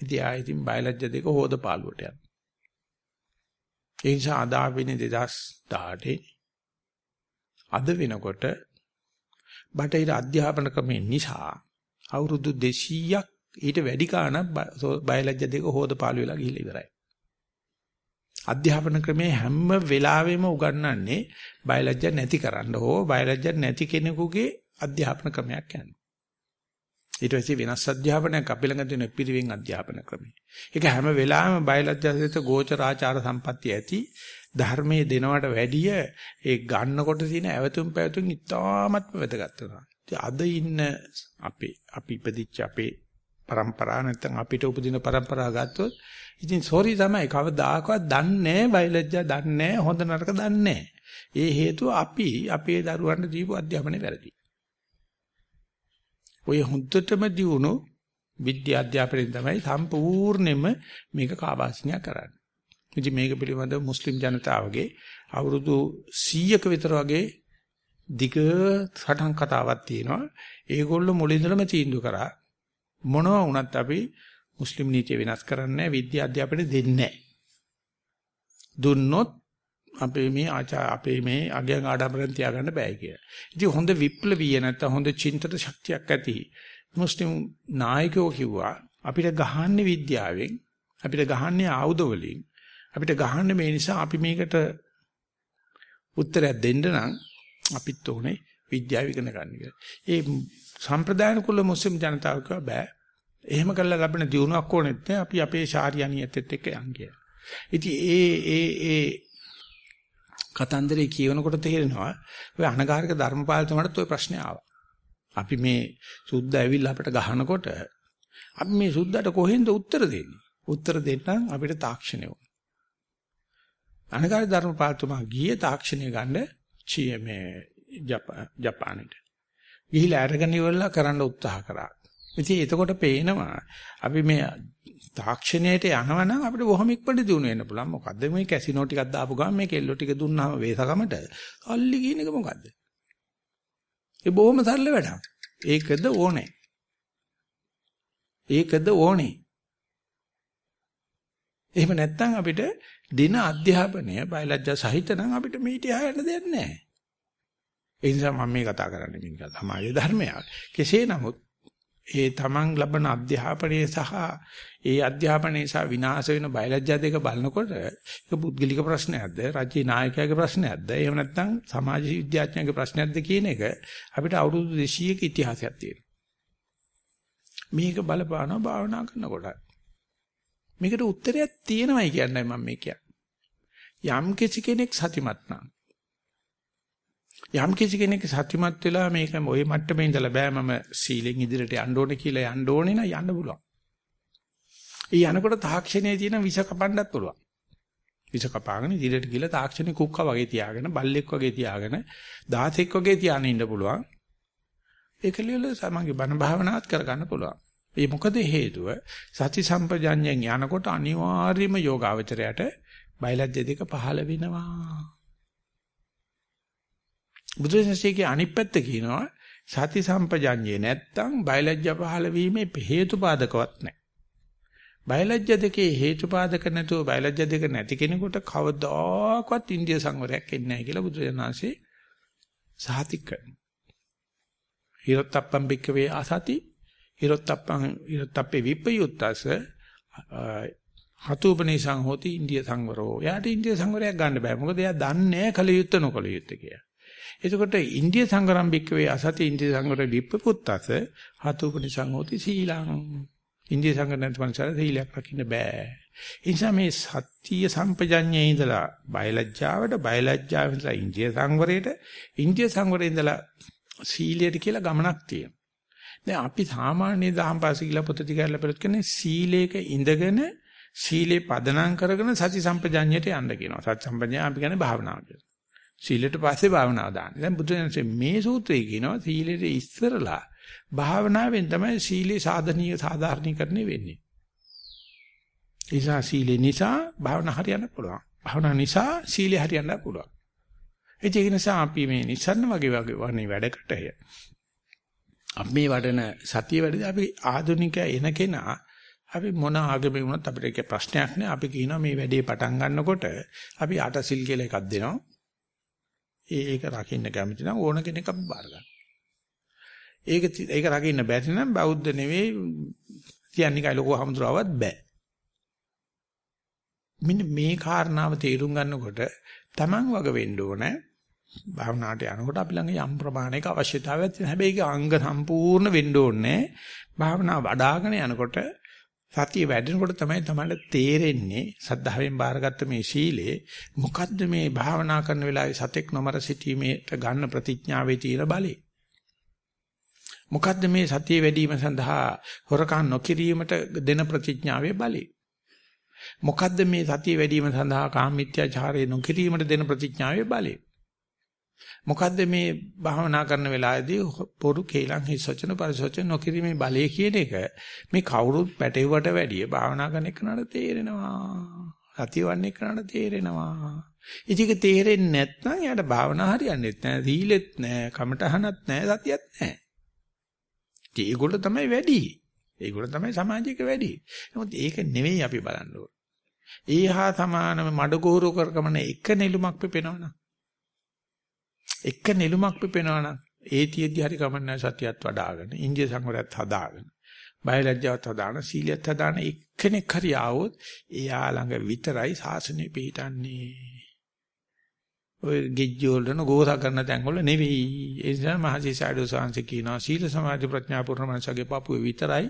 ඉතින් ආයෙත් බයලජ්‍ය දෙක හොද පාළුවට යනවා. ඒ නිසා අද ආවෙන්නේ 2018 අද වෙනකොට බටහිර අධ්‍යාපන ක්‍රමේ නිසා අවුරුදු 200ක් ඊට වැඩි කාණක් බයලජ්‍ය දෙක හොද පාළු වෙලා ගිහිල්ලා ඉවරයි. අධ්‍යාපන ක්‍රමයේ හැම වෙලාවෙම උගන්වන්නේ බයලජ්‍ය නැති කරන්න හෝ බයලජ්‍ය නැති කෙනෙකුගේ අධ්‍යාපන ක්‍රමයක් යන්නේ. ඊට පස්සේ වෙනස් අධ්‍යාපනයක් අපි ළඟ තියෙන පිරිවෙන් අධ්‍යාපන ක්‍රමය. ඒක හැම වෙලාවෙම බයලජ්ජාසිත ගෝචරාචාර සම්පත්‍ය ඇති ධර්මයේ දෙනවට වැඩිය ඒ ගන්නකොට තියෙන ඇවතුම් පැවතුම් ඉතාමත්ම වැදගත් අද ඉන්න අපේ අපි ඉපදිච්ච අපේ પરම්පරා නැත්නම් අපිට උපදින પરම්පරා ගත්තොත් ඉතින් සෝරි තමයි කවදාකවත් දන්නේ බයලජ්ජා දන්නේ හොඳ නරක දන්නේ ඒ හේතුව අපි අපේ දරුවන්ට දීපු අධ්‍යාපනය වැරදි. ඔය හොඳටම දියුණු විද්‍යා අධ්‍යාපනයෙන් තමයි සම්පූර්ණයෙන්ම මේක කාබාසිනිය කරන්නේ. ඉතින් මේක පිළිබඳව මුස්ලිම් ජනතාවගේ අවුරුදු 100ක විතර වගේ දිග සටන් කතාවක් තියෙනවා. ඒගොල්ලෝ මුලින්දලම තීන්දුව කරා මොනවා වුණත් අපි මුස්ලිම් නීතිය වෙනස් කරන්නේ විද්‍යා අධ්‍යාපනය දෙන්නේ දුන්නොත් අපේ මේ ආචා අපේ මේ අගයන් ආඩම්බරෙන් තියාගන්න බෑ කියලා. ඉතින් හොඳ විප්ලවීය නැත්නම් හොඳ චින්තන ශක්තියක් ඇති මුස්ලිම් නායකයෝ කිව්වා අපිට ගහන්නේ විද්‍යාවෙන් අපිට ගහන්නේ ආයුධ වලින් අපිට ගහන්නේ මේ නිසා අපි මේකට උත්තරයක් දෙන්න නම් අපිත් ඕනේ විද්‍යාව ඉගෙන ගන්න කියලා. ඒ සම්ප්‍රදාන කුල මුස්ලිම් ජනතාව කිව්වා බෑ. එහෙම කරලා ලැබෙන දියුණුවක් ඕනෙත් නෑ. අපි අපේ ශාරියනියත් එක්ක යන් කියලා. ඉතින් ඒ ඒ ඒ කතන්දරේ කියවනකොට තේරෙනවා ඔය අනගාരിക ධර්මපාලතුමාට ඔය ප්‍රශ්නේ ආවා. අපි මේ සුද්ධ ඇවිල්ලා අපිට ගහනකොට අපි මේ සුද්ධට කොහෙන්ද උත්තර දෙන්නේ? උත්තර දෙන්න අපිට තාක්ෂණය ඕන. අනගාരിക ධර්මපාලතුමා ගියේ තාක්ෂණය ගන්න චී මේ ජපානයේ. ගිහිලා අරගෙන ඉවරලා කරන්න උත්සාහ කරා. ඉතින් එතකොට පේනවා අපි මේ තාක්ෂණයට යනවනම් අපිට බොහොම ඉක්මනට දිනු වෙන්න පුළුවන්. මොකද්ද මේ කැසිනෝ ටිකක් දාපු ගමන් මේ කෙල්ලෝ ටික දුන්නාම වේසකමට අල්ලි කියන එක මොකද්ද? ඒ බොහොම සරල වැඩක්. ඒකද ඕනේ. ඒකද ඕනේ. එහෙම නැත්නම් අපිට දින අධ්‍යාපනය බයලජ්ජා සහිත නම් අපිට මීට යන්න දෙයක් නැහැ. ඒ නිසා මම මේ කතා කරන්නේ මේක සමාජ ධර්මයක්. කෙසේ නමුත් ඒ තමන් ලබන අධ්‍යාපනයේ සහ ඒ අධ්‍යාපනයේ සහ විනාශ වෙන බයලජ්ජා දෙක බලනකොට ඒක පුද්ගලික ප්‍රශ්නයක්ද රජයේ නායකයාගේ ප්‍රශ්නයක්ද එහෙම නැත්නම් සමාජ විද්‍යාඥයාගේ ප්‍රශ්නයක්ද කියන එක අපිට අවුරුදු 200ක ඉතිහාසයක් තියෙනවා. මේක බලපානවා භාවනා කරනකොට. මේකට උත්තරයක් තියෙනවයි කියන්නයි මම මේ කියන්නේ. යම් කිසි කෙනෙක් සතිමත් නම් යම් කිසි කෙනෙක් සත්‍යමත් වෙලා මේක ওই මට්ටමේ ඉඳලා බෑ මම සීලෙන් ඉදිරියට යන්න ඕනේ කියලා යන්න ඕනේ නම් යන්න පුළුවන්. ඒ යනකොට තාක්ෂණයේ තියෙන විෂ කපන්නත් පුළුවන්. විෂ කපාගෙන ඉදිරියට ගිහලා තාක්ෂණික කුක්ක වගේ තියාගෙන බල්ලෙක් වගේ තියාගෙන දාතෙක් වගේ තියාගෙන ඉන්න පුළුවන්. ඒක ලියල සමගි බණ භාවනාවත් කරගන්න පුළුවන්. ඒ මොකද හේතුව සති සම්පජඤ්ඤයෙන් යනකොට අනිවාර්යයෙන්ම යෝගාවචරයට බයලජ්‍ය දෙක පහළ වෙනවා. බුදුසසුනේ අනිත් පැත්ත කියනවා සති සම්පජඤ්ඤේ නැත්තම් බයලජ්‍ය පහළ වීමේ හේතුපාදකවත් නැහැ. බයලජ්‍ය දෙකේ හේතුපාදක නැතුව බයලජ්‍ය දෙක නැති කෙනෙකුට කවදාකවත් ඉන්දිය සංවරයක් එන්නේ නැහැ කියලා බුදුරජාණන්සේ සාතික් කරනවා. හිරොත්තප්පම් බික්කවේ අසති හිරොත්තප්පම් හිරොත්තප්පේ විප්පයුත්තස හතුපනේසං හෝති ඉන්දිය සංවරෝ. යාට ඉන්දිය සංවරයක් ගන්න බෑ. මොකද එයා දන්නේ නැහැ කලියුත්ත නොකලියුත්ත කියලා. එතකොට ඉන්දිය සංගරම් බික්කවේ අසති ඉන්දිය සංගර විප්පුත්තස හතුපනි සංහෝති සීලං. ඉන්දිය සංගර නැති මනසට සීලයක් රකින්න බෑ. ඒ නිසා මේ සත්‍ය සම්පජඤ්ඤේ ඉඳලා බයලජ්ජාවට බයලජ්ජාවෙන් ඉඳලා ඉන්දිය සංවරයට ඉන්දිය සංවරේ ඉඳලා සීලයට කියලා ගමනක් තියෙනවා. දැන් අපි සාමාන්‍ය දහම් පාසී කියලා පොත ටික අරලා පෙරත් කියන්නේ සීලේක ඉඳගෙන සීලේ පදනම් කරගෙන සති සම්පජඤ්ඤයට යන්න කියනවා. සති සම්පජඤ්ඤය අපි කියන්නේ භාවනාව කියලා. සීලයට පස්සේ භාවනාව දාන්නේ. දැන් බුදුරජාණන්සේ මේ සූත්‍රයේ කියනවා සීලෙට ඉස්සරලා භාවනාවෙන් තමයි සීලේ සාධනීය සාධාරණීකරණය වෙන්නේ. නිසා සීලේ නිසා භාවනා හරියන්න පුළුවන්. භාවනා නිසා සීලේ හරියන්න පුළුවන්. ඒ නිසා අපි මේ නිසන්න වගේ වගේ වනේ වැඩකටය. අපි මේ වඩන සතිය වැඩි අපි ආධුනික එන කෙනා අපි මොන ආගමේ වුණත් අපිට ඒක ප්‍රශ්නයක් නෑ. අපි කියනවා මේ වැඩේ පටන් ගන්නකොට අපි අටසිල් කියලා එකක් දෙනවා. ඒ ඒක රකින්න කැමති නම් ඕන කෙනෙක් අපි බාර ගන්න. ඒක ඒක රකින්න බැරි නම් බෞද්ධ නෙවෙයි කියන්නේ කයි ලොකු හමුදුරවත් බෑ. මෙන්න මේ කාරණාව තේරුම් ගන්නකොට Taman වග වෙන්න ඕනේ. භාවනාවට යනකොට අපි ළඟ යම් ප්‍රමාණයක අවශ්‍යතාවයක් තියෙනවා. හැබැයි ඒක අංග සම්පූර්ණ වෙන්න ඕනේ. භාවනාව වඩ아가න යනකොට සතිය වැඩෙනකොට තමයි තමයි තේරෙන්නේ සද්ධාවෙන් බාරගත්ත මේ සීලේ මොකද්ද මේ භාවනා කරන වෙලාවේ සතෙක් නොමර සිටීමේට ගන්න ප්‍රතිඥාවේ තියෙන බලය? මොකද්ද මේ සතිය වැඩිම සඳහා හොරකම් නොකිරීමට දෙන ප්‍රතිඥාවේ බලය? මොකද්ද මේ සතිය වැඩිම සඳහා කාමීත්‍යාචාරය නොකිරීමට දෙන ප්‍රතිඥාවේ බලය? මොකද්ද මේ භාවනා කරන වෙලාවේදී පොරු කේලම් හිස්සචන පරිසචන නොකිරීමේ බලය කියන එක මේ කවුරුත් පැටෙව්වට වැඩිය භාවනා කරන එකනට තේරෙනවා. සතියවන්නේ එකනට තේරෙනවා. ඉතින් ඒක තේරෙන්නේ නැත්නම් යාට භාවනා හරියන්නේත් නැහැ, සීලෙත් නැහැ, කමටහනත් නැහැ, සතියත් නැහැ. ඒගොල්ලෝ තමයි වැඩි. ඒගොල්ලෝ තමයි සමාජයක වැඩි. නමුත් ඒක නෙවෙයි අපි බලන්න ඕනේ. ඒහා සමානම මඩගෝරු කරකමන එක නෙළුමක් පිපෙනවනම් එක නෙළුමක් පිපෙනවනම් ඒතියෙදි හරි කමන්නේ සතියත් වඩ아가න ඉන්දිය සංවරයත් හදාගෙන බයලජ්ජාවත් හදාන සීලියත් හදාන එක්කෙනෙක් හරි ආවොත් එයා ළඟ විතරයි සාසනය පිහිටන්නේ ඔය ගෙජ්ජි වලන ගෝසා කරන තැන් වල නෙවෙයි. ඒ නිසා මහසිසාරදෝ සාංශ කියනවා සීල සමාධි ප්‍රඥා පුරණ මනසගේ පපුවේ විතරයි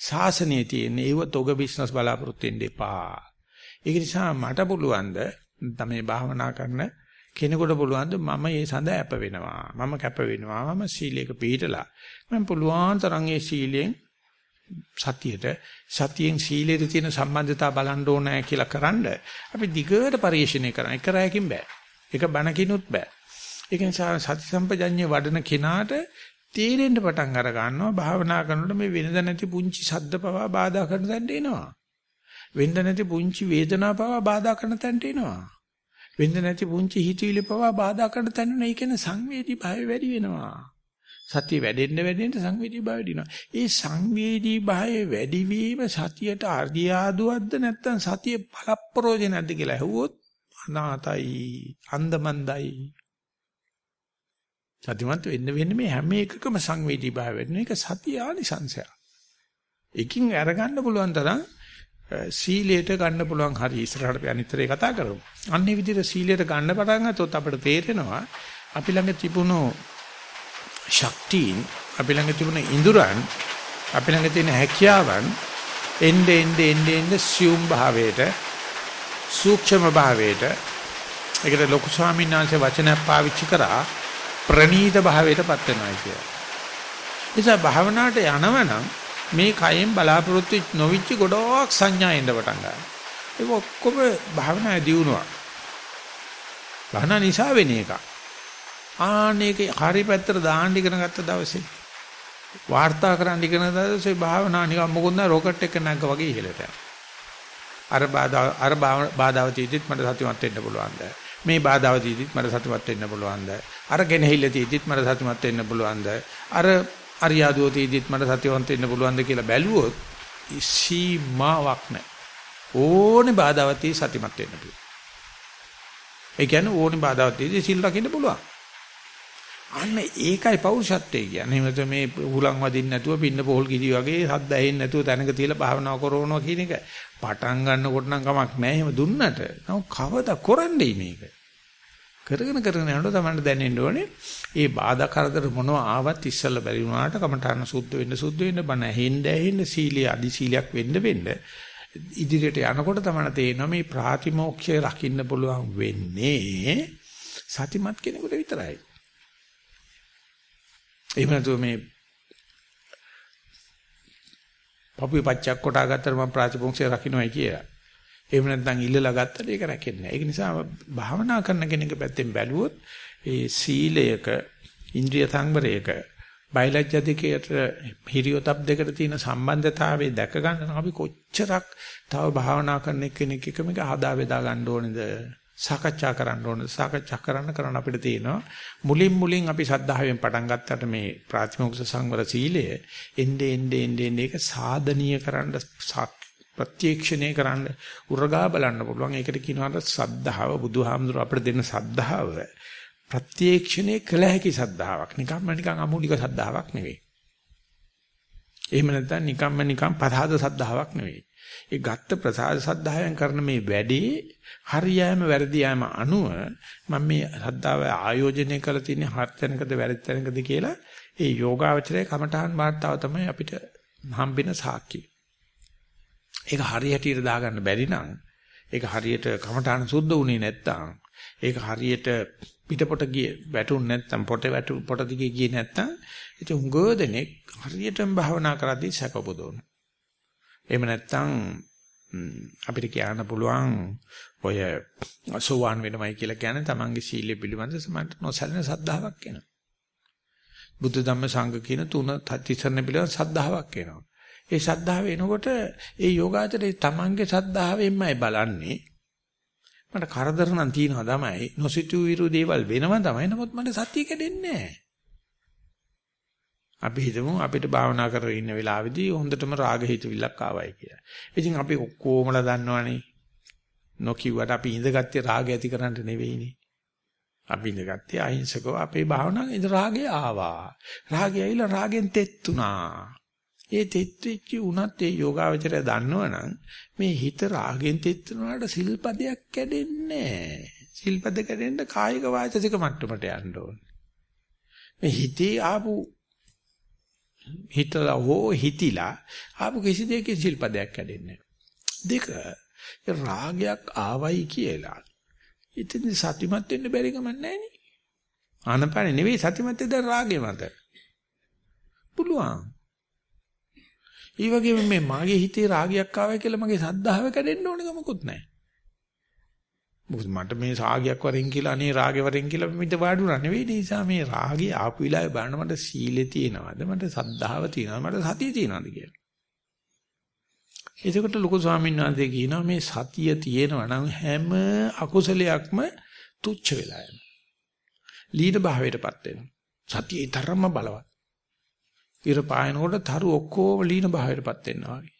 ශාසනයේ තියෙන ඒව තොග බිස්නස් බලාපොරොත්තු වෙන්න එපා. ඒක නිසා මට පුළුවන් ද තමයි භාවනා කරන කෙනෙකුට පුළුවන් ද මම මේ සඳ ඇප වෙනවා. මම කැප වෙනවා. මම සීලයක පිළිපදලා. මම පුළුවන් තරම් ඒ සීලයෙන් සතියට සතියෙන් සීලයට තියෙන සම්බන්ධතාව බලන්න ඕනේ කියලා කරන්ඩ අපි දිගට පරිශ්‍රණය කරන එක රැයකින් බෑ. ඒක බණකිනුත් බෑ. ඒක නිසා සති සම්පජඤ්ඤය වඩන කෙනාට තීරෙන්න පටන් අර ගන්නවා භාවනා කරනකොට මේ වෙනද නැති පුංචි ශබ්ද පවා බාධා කරන තැනට එනවා. වෙනද නැති පුංචි වේදනා පවා බාධා කරන තැනට එනවා. වෙනද නැති පුංචි හිතවිලි පවා බාධා කරන තැන නේ කියන සංවේදී භාවය වැඩි වෙනවා. සතිය වැඩෙන්න වැඩෙන්න සංවේදී භාවය වැඩිනවා. ඒ සංවේදී භාවය වැඩි වීම සතියට අර්ධියාදුවක්ද නැත්නම් සතිය පළප්‍රෝජනක්ද කියලා ඇහුවොත් අනාතයි අන්දමන්දයි සතිමත් වෙන්න වෙන්නේ මේ හැම එකකම සංවේදී භාවය වෙන එක සතිය ආනිසංශය. එකින් අරගන්න පුළුවන් තරම් සීලයට ගන්න පුළුවන් හරි ඉස්සරහට අපි අනිතරේ කතා කරමු. අන්නේ විදිහට සීලයට ගන්න පටන් ගත්තොත් අපිට තේරෙනවා අපි ළඟ තිබුණු ශක්තියින් අපි ළඟ තිබුණ ඉඳුරන් අපි ළඟ තියෙන හැකියාවන් එnde ende ende ende සියුම් භාවයට සූක්ෂම භාවයට ඒකට ලොකු ස්වාමීන් වහන්සේ වචනයක් පාවිච්චි කරා ප්‍රනීත භාවයටපත් වෙනවා කියලා. නිසා භාවනාවට යනවනම් මේ කයෙන් බලාපොරොත්තු නොවිච්ච ගොඩක් සංඥා එන්න පටන් ගන්නවා. ඒක ඔක්කොම භාවනාවේ දියුණුවක්. භාවනා නිසා වෙන එකක්. ආන්නේක හරි පැත්තට දාන්න ඉගෙන ගත්ත දවසේ වාර්තා කරන්න ඉගෙන දවසේ භාවනා නිකන් මොකොත් නැ රොකට් එක නැග්ග වගේ ඉහළට යනවා. අර බාධා අර බාධාව තීදිත් මට සතුටුමත් වෙන්න පුළුවන්ද? මේ බාධාව තීදිත් මට සතුටුමත් වෙන්න පුළුවන්ද? අර ගෙනහිල්ල තීදිත් මට සතුටුමත් වෙන්න පුළුවන්ද? අර අරියාදුව තීදිත් මට සතුටුමත් වෙන්න පුළුවන්ද කියලා බැලුවොත් සීමාවක් නැහැ. ඕනේ බාධාවක් තී සතුටුමත් වෙන්න පුළුවන්. ඒ කියන්නේ ඕනේ බාධාවක් තීදි සිල් රකින්න පුළුවන්. අන්න ඒකයි පෞරුෂත්වය කියන්නේ. එහෙම මේ උලන් වදින්න නැතුව පින්න පොල් කිරි වගේ හද්ද ඇහෙන්නේ නැතුව තැනක තියලා භාවනා කරනවා කියන එක පටන් ගන්නකොට නම් කමක් නැහැ. එහෙම දුන්නට නමුත් කවදා කරන්නේ මේක? කරගෙන කරගෙන යනකොට තමයි දැනෙන්න ඕනේ. ඒ බාධා කරදර මොනවා ආවත් ඉස්සල්ලා බැරි වුණාට කමඨාන සුද්ධ වෙන්න සුද්ධ වෙන්න බණ ඇහෙන්න ඇහෙන්න සීලිය අදි සීලයක් වෙන්න වෙන්න ඉදිරියට යනකොට තමයි තේරෙනවා මේ ප්‍රාතිමෝක්ෂය රකින්න පුළුවන් වෙන්නේ සතිමත් කෙනෙකුට විතරයි. එහෙම නැතුව මේ පපුවේ පච්චක් කොටා ගත්තට මම ප්‍රාතිපොක්ෂය රකින්නයි කියලා. එහෙම නැත්නම් ඉල්ලලා ගත්තට ඒක රැකෙන්නේ නැහැ. ඒක නිසා භාවනා කරන කෙනෙක් පැත්තෙන් බැලුවොත් ඒ සීලයක ඉන්ද්‍රිය සංවරයක බයලජ්‍ය දෙකේට හිරියොතප් දෙකට තියෙන සම්බන්ධතාවය දැක ගන්න අපි කොච්චරක් තව භාවනා කරන කෙනෙක් එක මේක හදා බෙදා ගන්න ඕනේද? සාකච්ඡා කරන්න ඕන සාකච්ඡා කරන්න කරන්න අපිට තියෙනවා. මුලින් මුලින් අපි සද්ධාවෙන් පටන් ගත්තට මේ ප්‍රාථමික සංවර සීලය එnde ende ende ende ඒක සාධනීය කරන්න ප්‍රත්‍යක්ෂණය කරන්න උරගා බලන්න පුළුවන්. ඒකට කියනවා සද්ධාව. බුදුහාමුදුර අපිට දෙන්න සද්ධාව ප්‍රත්‍යක්ෂණය කළ හැකි සද්ධාාවක්. නිකම්ම නිකම් අමූලික සද්ධාාවක් නෙවෙයි. එහෙම නැත්නම් නිකම්ම නිකම් පරාද සද්ධාාවක් නෙවෙයි. ඒ ගත්ත ප්‍රසාද සද්ධායෙන් කරන මේ වැඩේ හරියෑම වැරදියෑම අනුව මම මේ සද්ධාව ආයෝජනය කරලා තියෙන හර්තනකද වැරදිතනකද කියලා ඒ යෝගාවචරයේ කමඨාන් වාර්තාව තමයි අපිට හම්බෙන සාක්ෂි. ඒක හරියටියට දාගන්න බැරි නම් ඒක හරියට කමඨාන සුද්ධ වුණේ නැත්තම් ඒක හරියට පිටපොට ගියේ වැටුන් නැත්තම් පොටේ වැටු පොට දිගේ ගියේ නැත්තම් ඉතින් හුඟ දෙනෙක් හරියටම භාවනා කරද්දී සැපපොදවන. එහෙම නැත්තම් අපිට කියන්න පුළුවන් ඔය සෝවාන් වෙනවයි කියලා කියන්නේ තමන්ගේ සීලය පිළිබඳ සමන්ට නොසැලෙන සද්ධාාවක් එනවා. බුද්ධ ධම්ම සංඝ කියන තුන තිසරණ පිළිබඳ සද්ධාාවක් එනවා. ඒ සද්ධාව එනකොට ඒ යෝගාචරයේ තමන්ගේ සද්ධාවෙන්මයි බලන්නේ. මට කරදර නම් තියනවා තමයි. නොසිතූ විරු දේවල් වෙනවා තමයි. නමුත් මට සතිය කැඩෙන්නේ නැහැ. අපි හිතමු අපිට භාවනා කරගෙන ඉන්න වෙලාවේදී හොඳටම රාග හිතවිල්ලක් ආවයි කියලා. ඉතින් අපි ඔක්කොමලා දන්නවනේ. නොකියුවට අපි ඉඳගත්තේ රාගය ඇති කරන්න නෙවෙයිනේ. අපි ඉඳගත්තේ අහිංසකව අපේ භාවනාවේ ඉඳ රාගය ආවා. රාගය ඇවිල්ලා රාගෙන් තෙත්තුණා. ඒ තෙත්විච්ච උනත් ඒ යෝගාවචරය දන්නවනම් මේ හිත රාගෙන් තෙත්තුනාට සිල්පදයක් කැඩෙන්නේ සිල්පද කැඩෙන්න කායික වාචසික මට්ටමට යන්න ඕනේ. මේ හිතේ ආපු හිතලා හෝ හිතිලා ආපු කිසි දෙයකින් සිල්පදයක් කැඩෙන්නේ දෙක රාගයක් ආවයි කියලා. ඉතින් සතිමත් වෙන්න බැරි කමක් නැහැ නේ. ආනපාන නෙවෙයි සතිමත් වෙද්දී රාගේ මත. පුළුවන්. ඒ වගේම මේ මාගේ හිතේ රාගයක් ආවයි කියලා මගේ සද්ධාව කැඩෙන්න ඕන ගමකුත් නැහැ. මොකද මට මේ රාගයක් වරෙන් කියලා අනේ රාගේ වරෙන් කියලා මිට වාඩුණා නෙවෙයි නිසා මේ රාගේ ආපු විලාවේ බලන්න මට සීලේ තියෙනවද මට සද්ධාව තියෙනවද මට සතිය තියෙනවද කියලා. එතකොට ලොකු ස්වාමීන් වහන්සේ කියනවා මේ සතිය තියෙනවා නම් හැම අකුසලයක්ම තුච්ච වෙලා යනවා. ලීන භාවයටපත් වෙනවා. සතියේ තරම්ම බලවත්. ඉර පායනකොට තරු ඔක්කොම ලීන භාවයටපත් වෙනවා වගේ.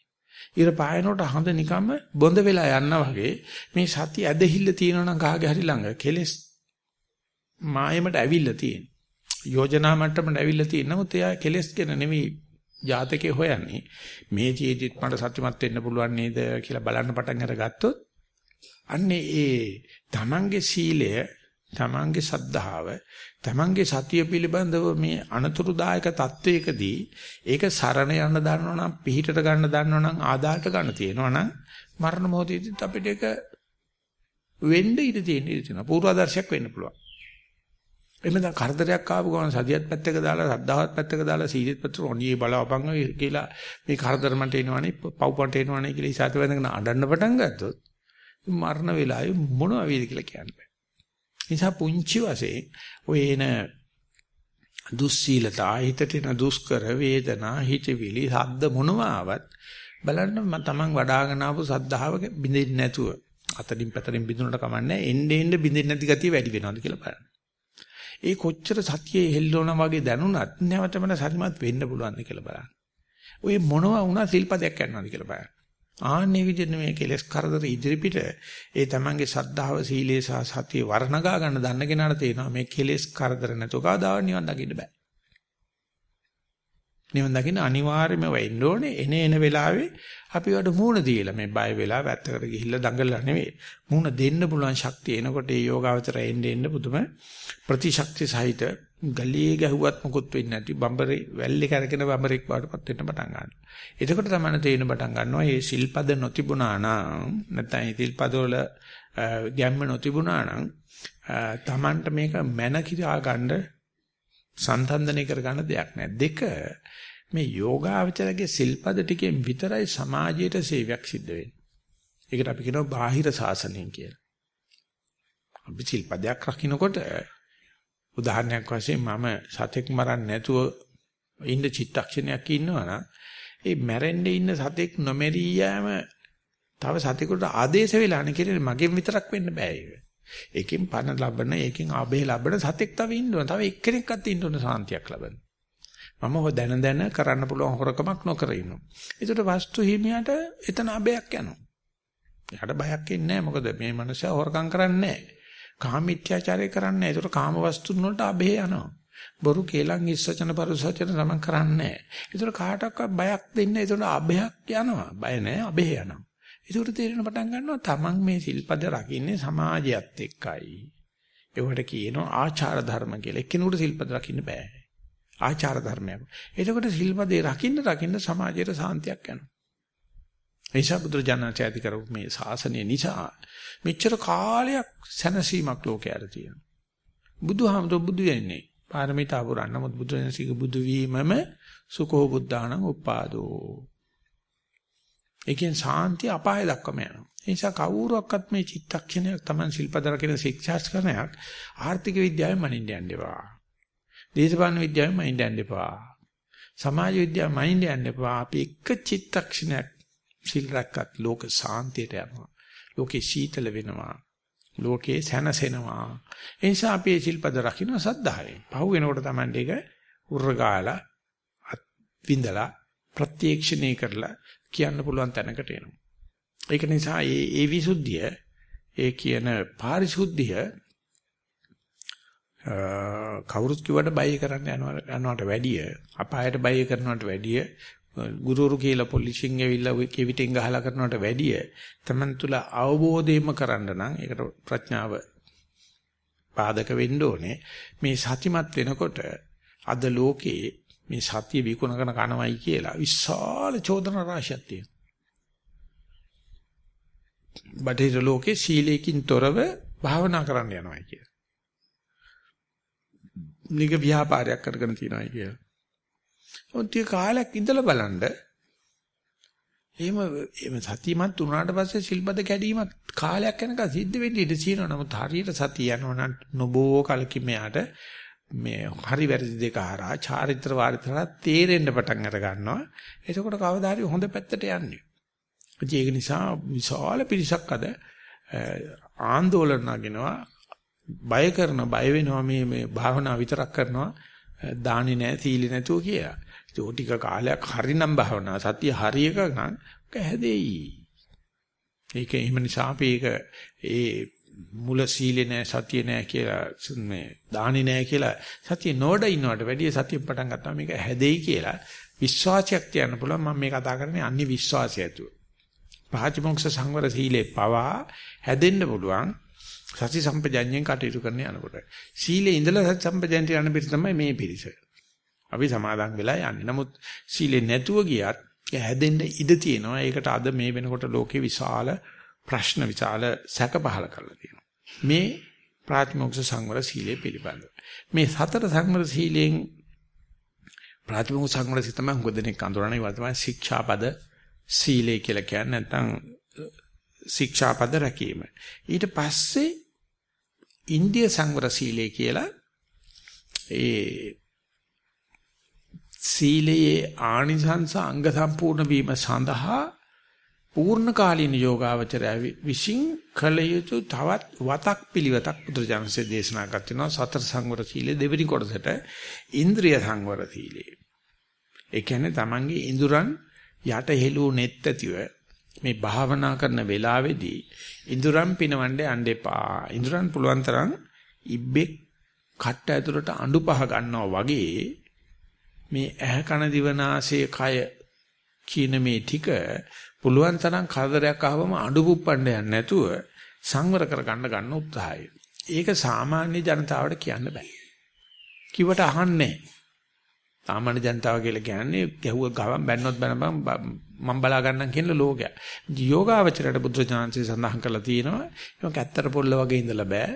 ඉර පායනකොට හඳ නිකම්ම බොඳ වෙලා යනවා වගේ මේ සතිය ඇදහිල්ල තියෙනවා නම් කාගේ හරි ළඟ කෙලස් මායමට ඇවිල්ලා තියෙන. යෝජනා මට්ටමට ඇවිල්ලා තියෙන නමුත් එයා කෙලස් කියන නෙමෙයි ජාතකේ හොයන්නේ මේ ජීවිතෙත් මට සත්‍යමත් වෙන්න පුළුවන් නේද කියලා බලන්න පටන් අරගත්තොත් අන්නේ ඒ තමන්ගේ සීලය තමන්ගේ සද්ධාව තමන්ගේ සතිය පිළිබඳව මේ අනතුරුදායක තත්වයකදී ඒක සරණ යන්න දන්නවනම් පිහිටට ගන්න දන්නවනම් ආදාට ගන්න තියෙනවනම් මරණ මොහොතේදීත් අපිට ඒක වෙන්න ඉඩ තියෙන ඉඩ තියෙනවා පූර්වාදර්ශයක් වෙන්න පුළුවන් එමෙන්න කරදරයක් ආපු ගමන් සතියත් පැත්තක දාලා සද්ධාවත් පැත්තක දාලා සීලෙත් පැත්තට ඔණියේ බලවපන් කියලා මේ කරදර මන්ට එනවනේ පව්පන්ට එනවනේ කියලා ඉසాత වැඳගෙන අඬන්න පටන් ගත්තොත් මරණ වෙලාවේ මොනව වෙයිද කියලා කියන්න බෑ. නිසා පුංචි වශයෙන් ඔය එන දුස්සීලතා හිතට එන දුෂ්කර වේදනා හිතවිලි සද්ද මොනවාවත් බලන්න මම තමන් වඩාගෙන ආපු සද්ධාව බින්දෙන්නේ නැතුව අතරින් පැතරින් බිඳුනට කමන්නේ එන්නේ එන්නේ බින්දෙන්නේ නැති ගතිය වැඩි වෙනවද කියලා බලන්න. ඒ කොච්චර සතියේ හෙල්ලෝනා වගේ දැනුණත් නැවතම සතිමත් වෙන්න පුළුවන්ද කියලා බලන්න. ඔය මොනවා වුණා සිල්පදයක් යනවාද කියලා බලන්න. ආන්නේ විදිහට මේ කෙලස් කරදර ඉදිරිපිට ඒ තමන්ගේ සද්ධාව සීලේ සහ සතිය වර්ණගා ගන්න දන්න කෙනාට තේරෙනවා මේ කෙලස් කරදර නැතුව කවදාවත් නිවන් දකින්න බෑ. නිවන් දකින්න අනිවාර්යයෙන්ම වෙන්න ඕනේ එන එන වෙලාවේ අපි වඩ මූණ දීලා මේ බය වෙලා වැත්තකට ගිහිල්ලා දඟලලා නෙවෙයි මූණ දෙන්න පුළුවන් ශක්තිය එනකොට ඒ යෝගාවචරය එන්න එන්න පුදුම ප්‍රතිශක්ති සහිත ගලියේ ගැහුවත් මොකුත් වෙන්නේ නැති බම්බරේ වැල්ලේ කරගෙන බම්බරෙක් වඩපත් වෙන්න පටන් ගන්නවා. එතකොට තමයි තේරෙන පටන් ගන්නවා මේ සිල්පද නොතිබුණා නම් නැත්නම් සිල්පද වල ගැම්ම නොතිබුණා නම් Tamanට මේක මැන කියා ගන්න සංතන්දනය කර ගන්න දෙයක් නෑ. දෙක මේ යෝගාවචරගේ සිල්පද ටිකෙන් විතරයි සමාජයට සේවයක් සිද්ධ වෙන්නේ. ඒකට අපි කියනවා බාහිර සාසනයෙන් කියලා. අපි සිල්පදයක් රකින්නකොට උදාහරණයක් වශයෙන් මම සතෙක් මරන්නේ නැතුව ඉන්න චිත්තක්ෂණයක් ඉන්නවනම් ඒ මැරෙන්න ඉන්න සතෙක් නොමෙරී යෑම තව සතෙකුට ආදේශ වෙලානේ කියන්නේ මගෙන් විතරක් වෙන්න බෑ ඒක. ඒකෙන් පණ ලබන, ඒකෙන් ආභේ ලබන සතෙක් තව ඉන්න ඕන. තව එක්කෙනෙක්වත් ඉන්න ඕන සාන්තියක් ලබන්න. මම හො දැන දැන කරන්න පුළුවන් හොරකමක් නොකර ඉන්නවා. ඒකට වස්තු හිමියට එතන අබයක් යනවා. එයාට බයක් එන්නේ නැහැ. මොකද මේ මනුස්සයා හොරකම් කරන්නේ නැහැ. කාමීත්‍යාචාරය කරන්නේ නැහැ. ඒකට කාම වස්තුන් වලට අබේ යනවා. බොරු කේලම් ඉස්සචන පරුසචන තමන් කරන්නේ නැහැ. ඒකට කාටවත් බයක් දෙන්න ඒකට අබයක් යනවා. බය නැහැ අබේ යනවා. ඒකට තේරෙන පටන් ගන්නවා තමන් මේ සිල්පද රකින්නේ සමාජයත් එක්කයි. ඒවට කියනවා ආචාර ධර්ම කියලා. එක්කෙනෙකුට සිල්පද රකින්න බෑ. ආචාර ධර්මයක්. එතකොට සිල්පදේ රකින්න රකින්න සමාජයට සාන්තියක් යනවා. ඒසා බුදුරජාණන් චෛත්‍ය කරපු මේ ශාසනය නිසා මෙච්චර කාලයක් සැනසීමක් ලෝකයට තියෙනවා. බුදුහාමුදුරු බුදු වෙන්නේ පාරමිතා පුරන්න නමුත් බුදුරජාණන්සේක බුදු වීමම සුඛෝ බුද්ධාණං උපාදෝ. ඒකෙන් සාන්තිය අපාය දක්වම යනවා. ඒ නිසා කවුරුවක්වත් මේ චිත්තක්ෂණයක් Taman ශිල්පද රකින ශික්ෂාස්කරණයක් ආර්ථික විද්‍යාවෙන් මනින්න යන්න එපා. දේශපාලන විද්‍යාවෙන් මනින්න යන්න එපා. සමාජ විද්‍යාවෙන් මනින්න යන්න එපා. අපි එක චිත්තක්ෂණයක් සිල් රැක්කත් ලෝක සාන්තියට යනවා. ලෝකේ සීතල වෙනවා. ලෝකේ සැනසෙනවා. ඒ නිසා අපි මේ සිල්පද රකින්න සද්ධාවෙන්. පහු වෙනකොට තමයි ඒක උර්ගාලා විඳලා ප්‍රත්‍යක්ෂණය කරලා කියන්න පුළුවන් තැනකට එනවා. ඒක නිසා මේ ඒ විසුද්ධිය ඒ කියන පාරිශුද්ධිය කවුරුත් කිව්වට බය කරන්න යනවා යනවට වැඩිය අපායට බය කරනවට වැඩිය ගුරුවරු කියලා පොලිසියෙන් ඇවිල්ලා කෙවිතෙන් ගහලා කරනවට වැඩිය තමන් තුල අවබෝධයෙන්ම කරන්න නම් ඒකට ප්‍රඥාව පාදක වෙන්න ඕනේ. මේ සතිමත් වෙනකොට අද ලෝකේ මේ සතිය විකුණ කරන කනවයි කියලා විශාල චෝදන රාශියක් තියෙනවා. බටහිර ලෝකේ සීලයෙන් තොරව භාවනා කරන්න යනවා කියලා. නික ව්‍යාපාරයක් කරගෙන තියනවා කියලා. ඔන්තිය කාලයක් ඉඳලා බලන්න එහෙම එහෙම සතියමත් උනාට පස්සේ සිල්පද කැඩීමක් කාලයක් යනකම් සිද්ධ වෙන්න ඉඩ තියෙනවා. නමුත් හරියට සතිය යනවා නම් නොබෝ කලකින් මෙයාට මේ හරි වැරදි දෙක හරහා චාරිත්‍ර වාරිත්‍රා තේරෙන්න පටන් අර ගන්නවා. එතකොට කවදා හරි හොඳ පැත්තට යන්නේ. ඒක නිසා විශාල පිරිසක් අද ආందోලන නගිනවා බය කරන බය වෙනවා මේ මේ භාවනා විතරක් කරනවා දාන්නේ නැහැ සීලෙ නැතුව කියලා. ඒක ටික කාලයක් හරිනම් භාවනා සතිය හරි එක නම් කැහැදෙයි. ඒක එහෙම නිසා අපි ඒක ඒ මුල සීලේ නැහැ සතිය නැහැ කියලා මේ දාන්නේ නැහැ කියලා සතිය නෝඩ ඉන්නවට වැඩිය සතිය පටන් ගත්තාම මේක හැදෙයි කියලා විශ්වාසයක් තියන්න පුළුවන් මම මේ කතා කරන්නේ අන්‍ය විශ්වාසය ඇතුව. පහචිමොක්ෂ සංවර සීලේ පවා හැදෙන්න පුළුවන් සති සම්පජඤ්ඤයෙන් කටයුතු කරන්න යනකොට. සීලේ ඉඳලා සති සම්පජඤ්ඤයට යන පිරිස තමයි මේ පිරිස. අපි සමාදන් වෙලා යන්නේ. නමුත් සීලේ නැතුව ගියත් හැදෙන්න ඉඩ තියෙනවා. ඒකට අද මේ වෙනකොට ලෝකේ විශාල ප්‍රශ්න විශාල සැක පහල කරලා තියෙනවා. මේ ප්‍රාතිමෝක්ෂ සංවර සීලය පිළිබඳව. මේ සතර සංවර සීලයෙන් ප්‍රාතිමෝක්ෂ සංවර සීල තමයි හුඟදෙනෙක් අඳුරන්නේ වර්තමාන ශික්ෂාපද සීලය කියලා කියන්නේ නැත්නම් ශික්ෂාපද රැකීම. ඊට පස්සේ ඉන්දිය සංවර සීලය කියලා ඒ සීලයේ ආනිසංස අංග සම්පූර්ණ වීම සඳහා පූර්ණ කාලීන යෝගාවචරය විසින් කළ යුතු තවත් වතක් පිළිවෙතක් බුදුරජාණන්සේ දේශනා කරනවා සතර සංවර සීලේ දෙවෙනි කොටසට ඉන්ද්‍රිය සංවර සීලේ. ඒ කියන්නේ තමන්ගේ ඉඳුරන් යට හෙළුව නෙත් ඇතිව මේ භාවනා කරන වෙලාවේදී ඉඳුරන් පිනවන්න යන්න එපා. ඉඳුරන් පුළුවන් තරම් ඉබ්බෙක් කට්ට ඇතුළට අඬු පහ ගන්නවා වගේ මේ ඇහ කන දිවනාසය කය කියන මේ ටික පුළුවන් තරම් කරදරයක් ආවම අඬු පුප්පන්න යන්නේ නැතුව සංවර කරගන්න ගන්න උත්සාහය. ඒක සාමාන්‍ය ජනතාවට කියන්න බෑ. කිව්වට අහන්නේ සාමාන්‍ය ජනතාව කියලා කියන්නේ ගැහුව ගවන් බැන්නොත් බැනපම් මම බලා ගන්නම් කියන ලෝකයක්. යෝගාවචරයට බුද්ධ සඳහන් කරලා තියෙනවා. ඒක ඇත්තට පොල්ල වගේ ඉඳලා බෑ.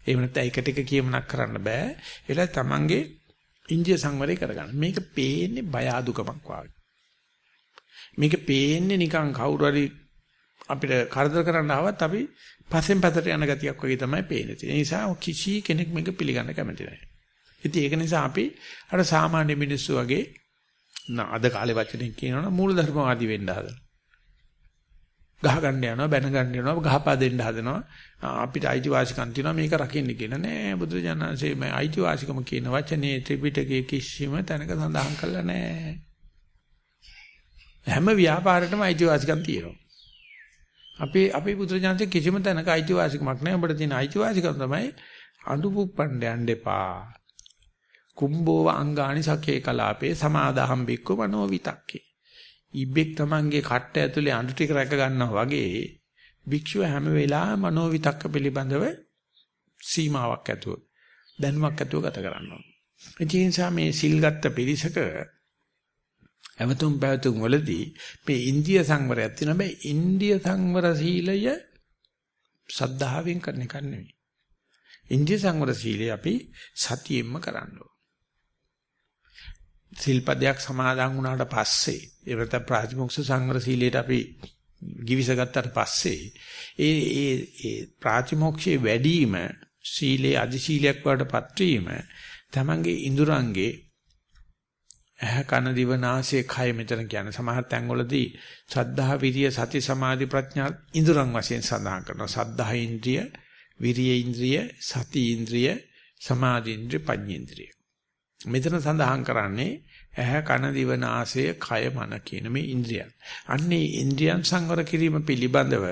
එහෙම නැත්නම් එක ටික කියමනක් කරන්න බෑ. ඒලා තමන්ගේ ඉන්දිය සංවරය කරගන්න. මේක පේන්නේ බය අදුකමක් වගේ. මේක පේන්නේ නිකන් කවුරු හරි අපිට කරදර කරන්න ආවත් අපි පස්සෙන් පැතට යන ගතියක් වගේ තමයි පේන්නේ. ඒ නිසා කිසි කෙනෙක් මේක පිළිගන්න කැමති නැහැ. ඉතින් ඒක නිසා අපි අර සාමාන්‍ය මිනිස්සු වගේ අද කාලේ වචනෙන් කියනවනම් මූලධර්මවාදී වෙන්න හදනවා. ගහ ගන්න යනවා බැන ගන්න යනවා ගහපා දෙන්න හදනවා අපිට අයිතිවාසිකම් තියෙනවා මේක රකින්න කියන නෑ බුදුරජාණන්සේ මේ අයිතිවාසිකම කියන වචනේ ත්‍රිපිටකයේ කිසිම තැනක සඳහන් කරලා නෑ හැම ව්‍යාපාරයකටම අයිතිවාසිකම් තියෙනවා. අපි අපි පුත්‍රජාන්සේ කිසිම තැනක අයිතිවාසිකමක් නැහැ. අපිට තියෙන අයිතිවාසිකම තමයි අඳුපුප්පණ්ඩ යන්න එපා. කුම්බෝව අංගානි සකේ කලාපේ සමාදාහම් බික්ක මනෝ විතක්කේ. ඉබ්බෙක් Tamange කට්ට ඇතුලේ අඳු ටික රැක ගන්නවා වගේ භික්ෂුව හැම වෙලාවෙම මනෝ විතක්ක පිළිබඳව සීමාවක් ඇතුව දැනුමක් ඇතුව ගත කරනවා. ඒ නිසා මේ සිල් ගත්ත පිරිසක ඇවතුම් පැවතුම් වලදී මේ ඉන්දිය සංවරයක් තියෙනවා. මේ ඉන්දිය සංවර සීලය සද්ධාවෙන් කරන එක නෙවෙයි. ඉන්දිය සංවර සීලය අපි සතියෙන්ම කරන්න ඕන. සිල්පදයක් සමාදන් වුණාට පස්සේ ඒකට ප්‍රාතිමොක්ෂ සංවර සීලයට අපි givisගත්තට පස්සේ ඒ ඒ ඒ ප්‍රාතිමොක්ෂයේ වැඩිම සීලේ අධි සීලයක් වඩටපත් වීම තමන්ගේ ඉඳුරංගේ ඇහ කන දිව නාසය කය මෙතන කියන සමහර තැන්වලදී සද්ධා විරිය සති සමාධි ප්‍රඥා ඉඳුරන් වශයෙන් සඳහන් කරනවා. සද්ධා ඉන්ද්‍රිය විරිය ඉන්ද්‍රිය සති ඉන්ද්‍රිය සමාධි ඉන්ද්‍රිය පඤ්ඤේන්ද්‍රිය මෙතන සඳහන් කරන්නේ ඇහ කන දිව නාසය කය මන කියන මේ ඉන්ද්‍රියන්. අන්නේ ඉන්ද්‍රියන් සංවර කිරීම පිළිබඳව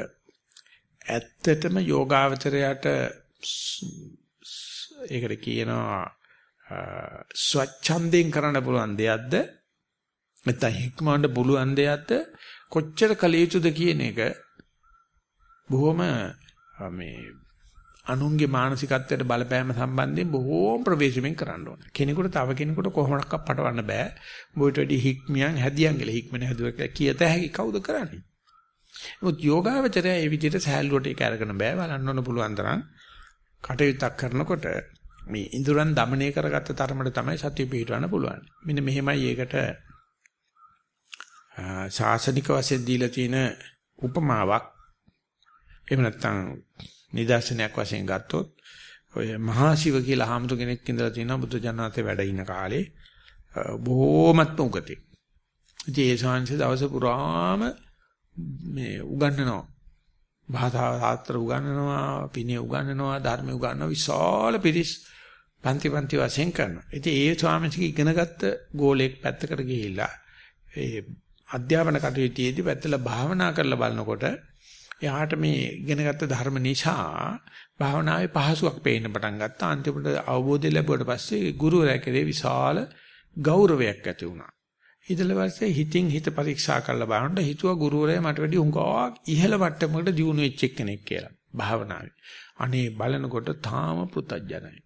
ඇත්තටම යෝගාවචරයට ඒකට කියනවා ස්වච්ඡන්දයෙන් කරන්න පුළුවන් දෙයක්ද? නැත්නම් හික්මවන්න පුළුවන් දෙයක්ද? කොච්චර කල යුතුද කියන එක බොහොම මේ අනුන්ගේ මානසිකත්වයට බලපෑම සම්බන්ධයෙන් බොහෝම ප්‍රවේශමෙන් කරන්න ඕන. කෙනෙකුට තව කෙනෙකුට කොහොමඩක්වත් පටවන්න බෑ. මොකට වැඩි හික්මියන් හැදියන් කියලා හික්මන හැදුවා කියලා කියත හැකි කවුද කරන්නේ? නමුත් යෝගාවචරය ඒ විදිහට සහැල්ලුවට ඒක අරගෙන බෑ බලන්න ඕන පුළුවන් තරම් කටයුත්තක් කරනකොට මේ ඉඳුරන් দমনය කරගත්ත තරමට තමයි සතිය පිටවන්න පුළුවන්. මෙන්න මෙහෙමයි ඒකට ශාසනික වශයෙන් දීලා තියෙන උපමාවක් එහෙම නැත්නම් නිදර්ශනයක් වශයෙන් ගත්තොත් ඔය මහා ශිව කියලා හාමුදුර කෙනෙක් ඉඳලා තියෙනවා බුදු ජානනාතේ වැඩ ඉන්න කාලේ බොහෝමත්ම උගතේ. ඉතින් ඒ ශාන්සේ දවස පුරාම මේ උගන්වනවා. භාෂා ශාස්ත්‍ර උගන්වනවා, පිනේ උගන්වනවා, ධර්ම උගන්වනවා විශාල පිරිස් පන්ති පන්ති වශයෙන් කරනවා. ඉතින් ඒ ස්වාමීන් ඉගෙනගත්ත ගෝලයක් පැත්තකට ගිහිල්ලා ඒ අධ්‍යාපන කටයුත්තේදී පැත්තලා භාවනා කරලා බලනකොට එයාට මේ ඉගෙනගත්ත ධර්ම නිසා භාවනාවේ පහසුවක් පේන්න පටන් ගත්තා. අන්තිමට අවබෝධය ලැබුවට පස්සේ ගුරුවරයා කෙරේ විශාල ගෞරවයක් ඇති වුණා. ඊටල පස්සේ හිතින් හිත පරීක්ෂා කරලා බලනකොට හිතුවා ගුරුවරයා මට වැඩි උංගාවක් ඉහළ මට්ටමකට දියුණු වෙච්ච කෙනෙක් කියලා භාවනාවේ. අනේ බලනකොට තාම පුතඥයි.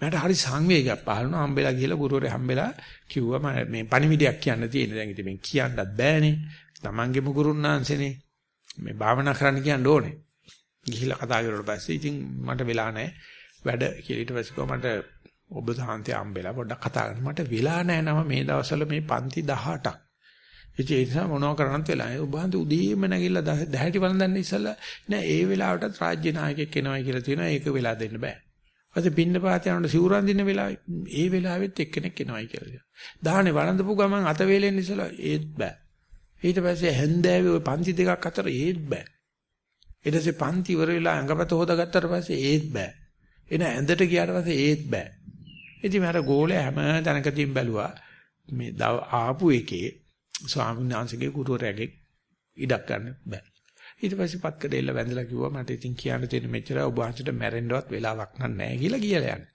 මට හරි සංවේගයක් පහළ වුණා හම්බෙලා ගිහලා ගුරුවරයා හම්බෙලා කිව්වා මම මේ පණිවිඩයක් කියන්න තියෙන දැන් ඉතින් මේ කියන්නත් බෑනේ. Tamange මුගුරුන්නාන්සේනේ. මේ භාවනා කරන්න කියන්න ඕනේ. ගිහිල්ලා කතා කරුවාට පස්සේ ඉතින් මට වෙලා නැහැ වැඩ කියලා ඊට පස්සේ මට ඔබ සාන්තය හම්බෙලා පොඩ්ඩක් කතා කරන්න මට වෙලා නැහැ නම මේ දවස්වල මේ පන්ති 18ක්. ඉතින් ඒ නිසා මොනව කරන්නත් වෙලා නැහැ. ඔබ හන්ද උදේම නැගිටලා දැහැටි වළඳන්න ඉස්සලා නෑ ඒ වෙලාවටත් රාජ්‍ය නායකයෙක් එනවා කියලා තියෙනවා ඒක වෙලා දෙන්න බෑ. ඊපස්සේ පින්න පාත යනකොට සිවුරන් දින වෙලාවේ ඒ වෙලාවෙත් එක්කෙනෙක් එනවායි කියලා කියනවා. දාහනේ වළඳපු ගමන් අත වේලෙන් ඉස්සලා ඒත් බෑ. ඊට පස්සේ හැන්දෑවේ ওই පන්ති දෙකක් අතර ඒත් බෑ. ඊට පස්සේ පන්ති ඉවර වෙලා ඇඟපත හොදාගත්තට පස්සේ ඒත් බෑ. එන ඇඳට ගියාට පස්සේ ඒත් බෑ. ඉතින් මට ගෝලේ හැම තැනකදීම බැලුවා මේ ආපු එකේ ස්වාමීන් වහන්සේගේ ගුරුවරයාගේ ඉඩක් ගන්න බෑ. ඊට පස්සේ පත්කඩේල වැඳලා කිව්වා මට ඉතින් කියන්න තියෙන මෙච්චර ඔබ වහන්සේට මැරෙන්නවත් වෙලාවක් නැහැ කියලා කියලා යන්නේ.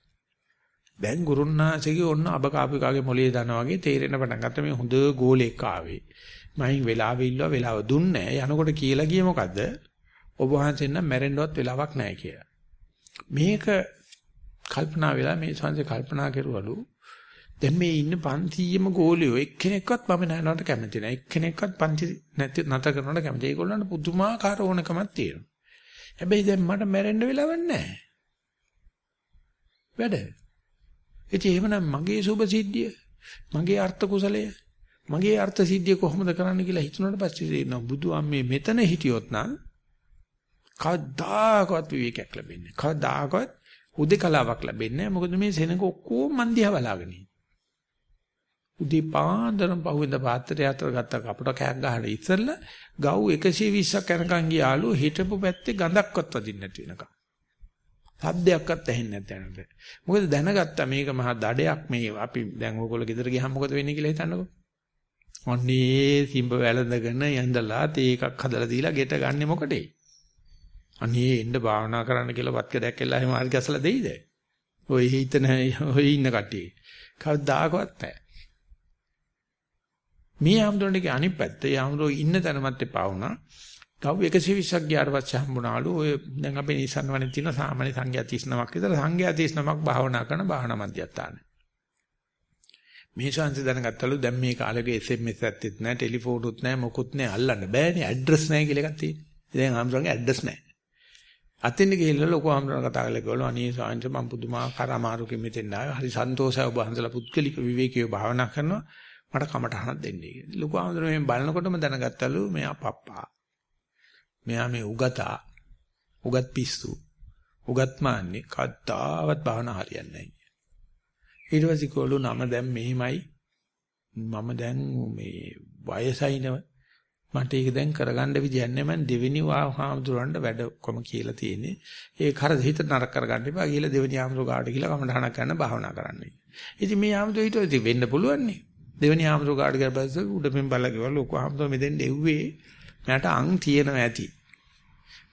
දැන් ගුරුන්නාංශගේ ඔන්න අබ කාපු කාගේ මොලේ දනවා වගේ තේරෙන පටන් ගත්ත මේ හොඳ ගෝලෙක් ආවේ. මම වෙලාවෙ ඉල්ලුවා වෙලාව දුන්නේ යනකොට කියලා ගියේ මොකද්ද? ඔබ වහන්සේ නම් මැරෙන්නවත් වෙලාවක් නැහැ කියලා. මේක කල්පනා වෙලා මේ සංසේ කල්පනා කරුවලු. දැන් මේ ඉන්න 500ම ගෝලියෝ එක්කෙනෙක්වත් මම නෑනවට කැමති නෑ එක්කෙනෙක්වත් පන්ති නැති නැත කරනවට කැමති. ඒගොල්ලන්ට පුදුමාකාර ඕනකමක් තියෙනවා. හැබැයි දැන් මට මැරෙන්න වෙලාවක් නෑ වැඩ. ඉතින් එහෙමනම් මගේ සුභ සිද්ධිය මගේ අර්ථ කුසලය මගේ අර්ථ සිද්ධිය කොහොමද කරන්න කියලා හිතුණාට පස්සේ තේරෙනවා බුදු අම්මේ මෙතන හිටියොත් නම් කවදාකවත් විවේකයක් ලැබෙන්නේ කවදාකවත් උදේකලාවක් ලැබෙන්නේ මොකද මේ සෙනඟ ඔක්කොම මන් දිහා බලාගෙන උදේ පාන්දරම පහුවෙන්ද පාත්‍රය අතර ගත්ත කපට කෑක් ගහලා ඉස්සෙල්ලා ගව් 120ක් යනකම් ගියාලු හිටපු පැත්තේ ගඳක්වත් වදින්න නැති වෙනකම්. සද්දයක්වත් ඇහෙන්නේ නැත්නම් මොකද දැනගත්තා මේක මහා දඩයක් මේ අපි දැන් ඕගොල්ලෝ ගෙදර ගියහම මොකද වෙන්නේ කියලා හිතන්නකෝ. අනේ සිඹ වැළඳගෙන යඳලා තේ එකක් හදලා දීලා ගෙට ගන්නෙ මොකටේ? අනේ එන්න භාවනා කරන්න කියලා වත් කඩයක් එල්ලා එහෙම හරි ගැසලා දෙයිද? ඔය හිතන ඔය ඉන්න කට්ටිය. කවදාකවත් නැහැ. මේ ආම්දොණ්ඩේ අනිත් පැත්ත යාම්රෝ ඉන්න තැනමත් එපා වුණා. ගව් 120ක් ගියාට පස්සේ හම්බුණාලු ඔය දැන් අපේ නිසන් වනේ තියෙන සාමාන්‍ය සංඛ්‍යා 39ක් විතර සංඛ්‍යා 39ක් භාවනා කරන භාවනා මධ්‍යස්ථාන. මේ ශාන්ති දැනගත්තලු දැන් මේ කාලේ SMS ඇත්තෙත් නැහැ ටෙලිෆෝනුත් නැහැ මොකුත් නැහැ අල්ලන්න බෑනේ ඇඩ්‍රස් නැහැ කියලා එකක් තියෙනවා. දැන් ආම්සරන්ගේ ඇඩ්‍රස් නැහැ. අතින් ගිහිල්ලා ලොකු ආම්සරන් කතා කරලා කිව්වලු අනේ ශාන්ති මම පුදුමාකාර අමාරුකෙ මෙතෙන් ආවා. හරි සන්තෝෂයි ඔබ වහන්සලා පුද්ගලික විවේකීව භාවනා කරනවා. මට කමටහනක් දෙන්නේ කියලා. ලොකු ආම්සරන් මේ බලනකොටම දැනගත්තලු මෙයා පප්පා. මෙයා මේ උගතා. උගත් පිස්සු. උගත් මාන්නේ කද්දාවත් භාවනා හරියන්නේ නැහැ. ඊට පස්සේ කෝලු නම දැන් මෙහිමයි මම දැන් මේ වයසයිනව මට ඒක දැන් කරගන්න විදියක් නැහැ මම දෙවෙනි වහාමුදුරන්ට වැඩ කොම කියලා තියෙන්නේ ඒ කර හිත නරක කරගන්න එපා කියලා දෙවෙනි ආමුදුර ගාඩ කියලා කමඩහනක් ගන්න භාවනා කරන්න. ඉතින් මේ ආමුදුර ඊට ඉතින් වෙන්න පුළුවන් නේ. දෙවෙනි ආමුදුර ගාඩ කියලා පස්සේ උඩමින් බලකවල ලොකු ආමුදුර මෙතෙන් එව්වේ මට අං තියෙනවා ඇති.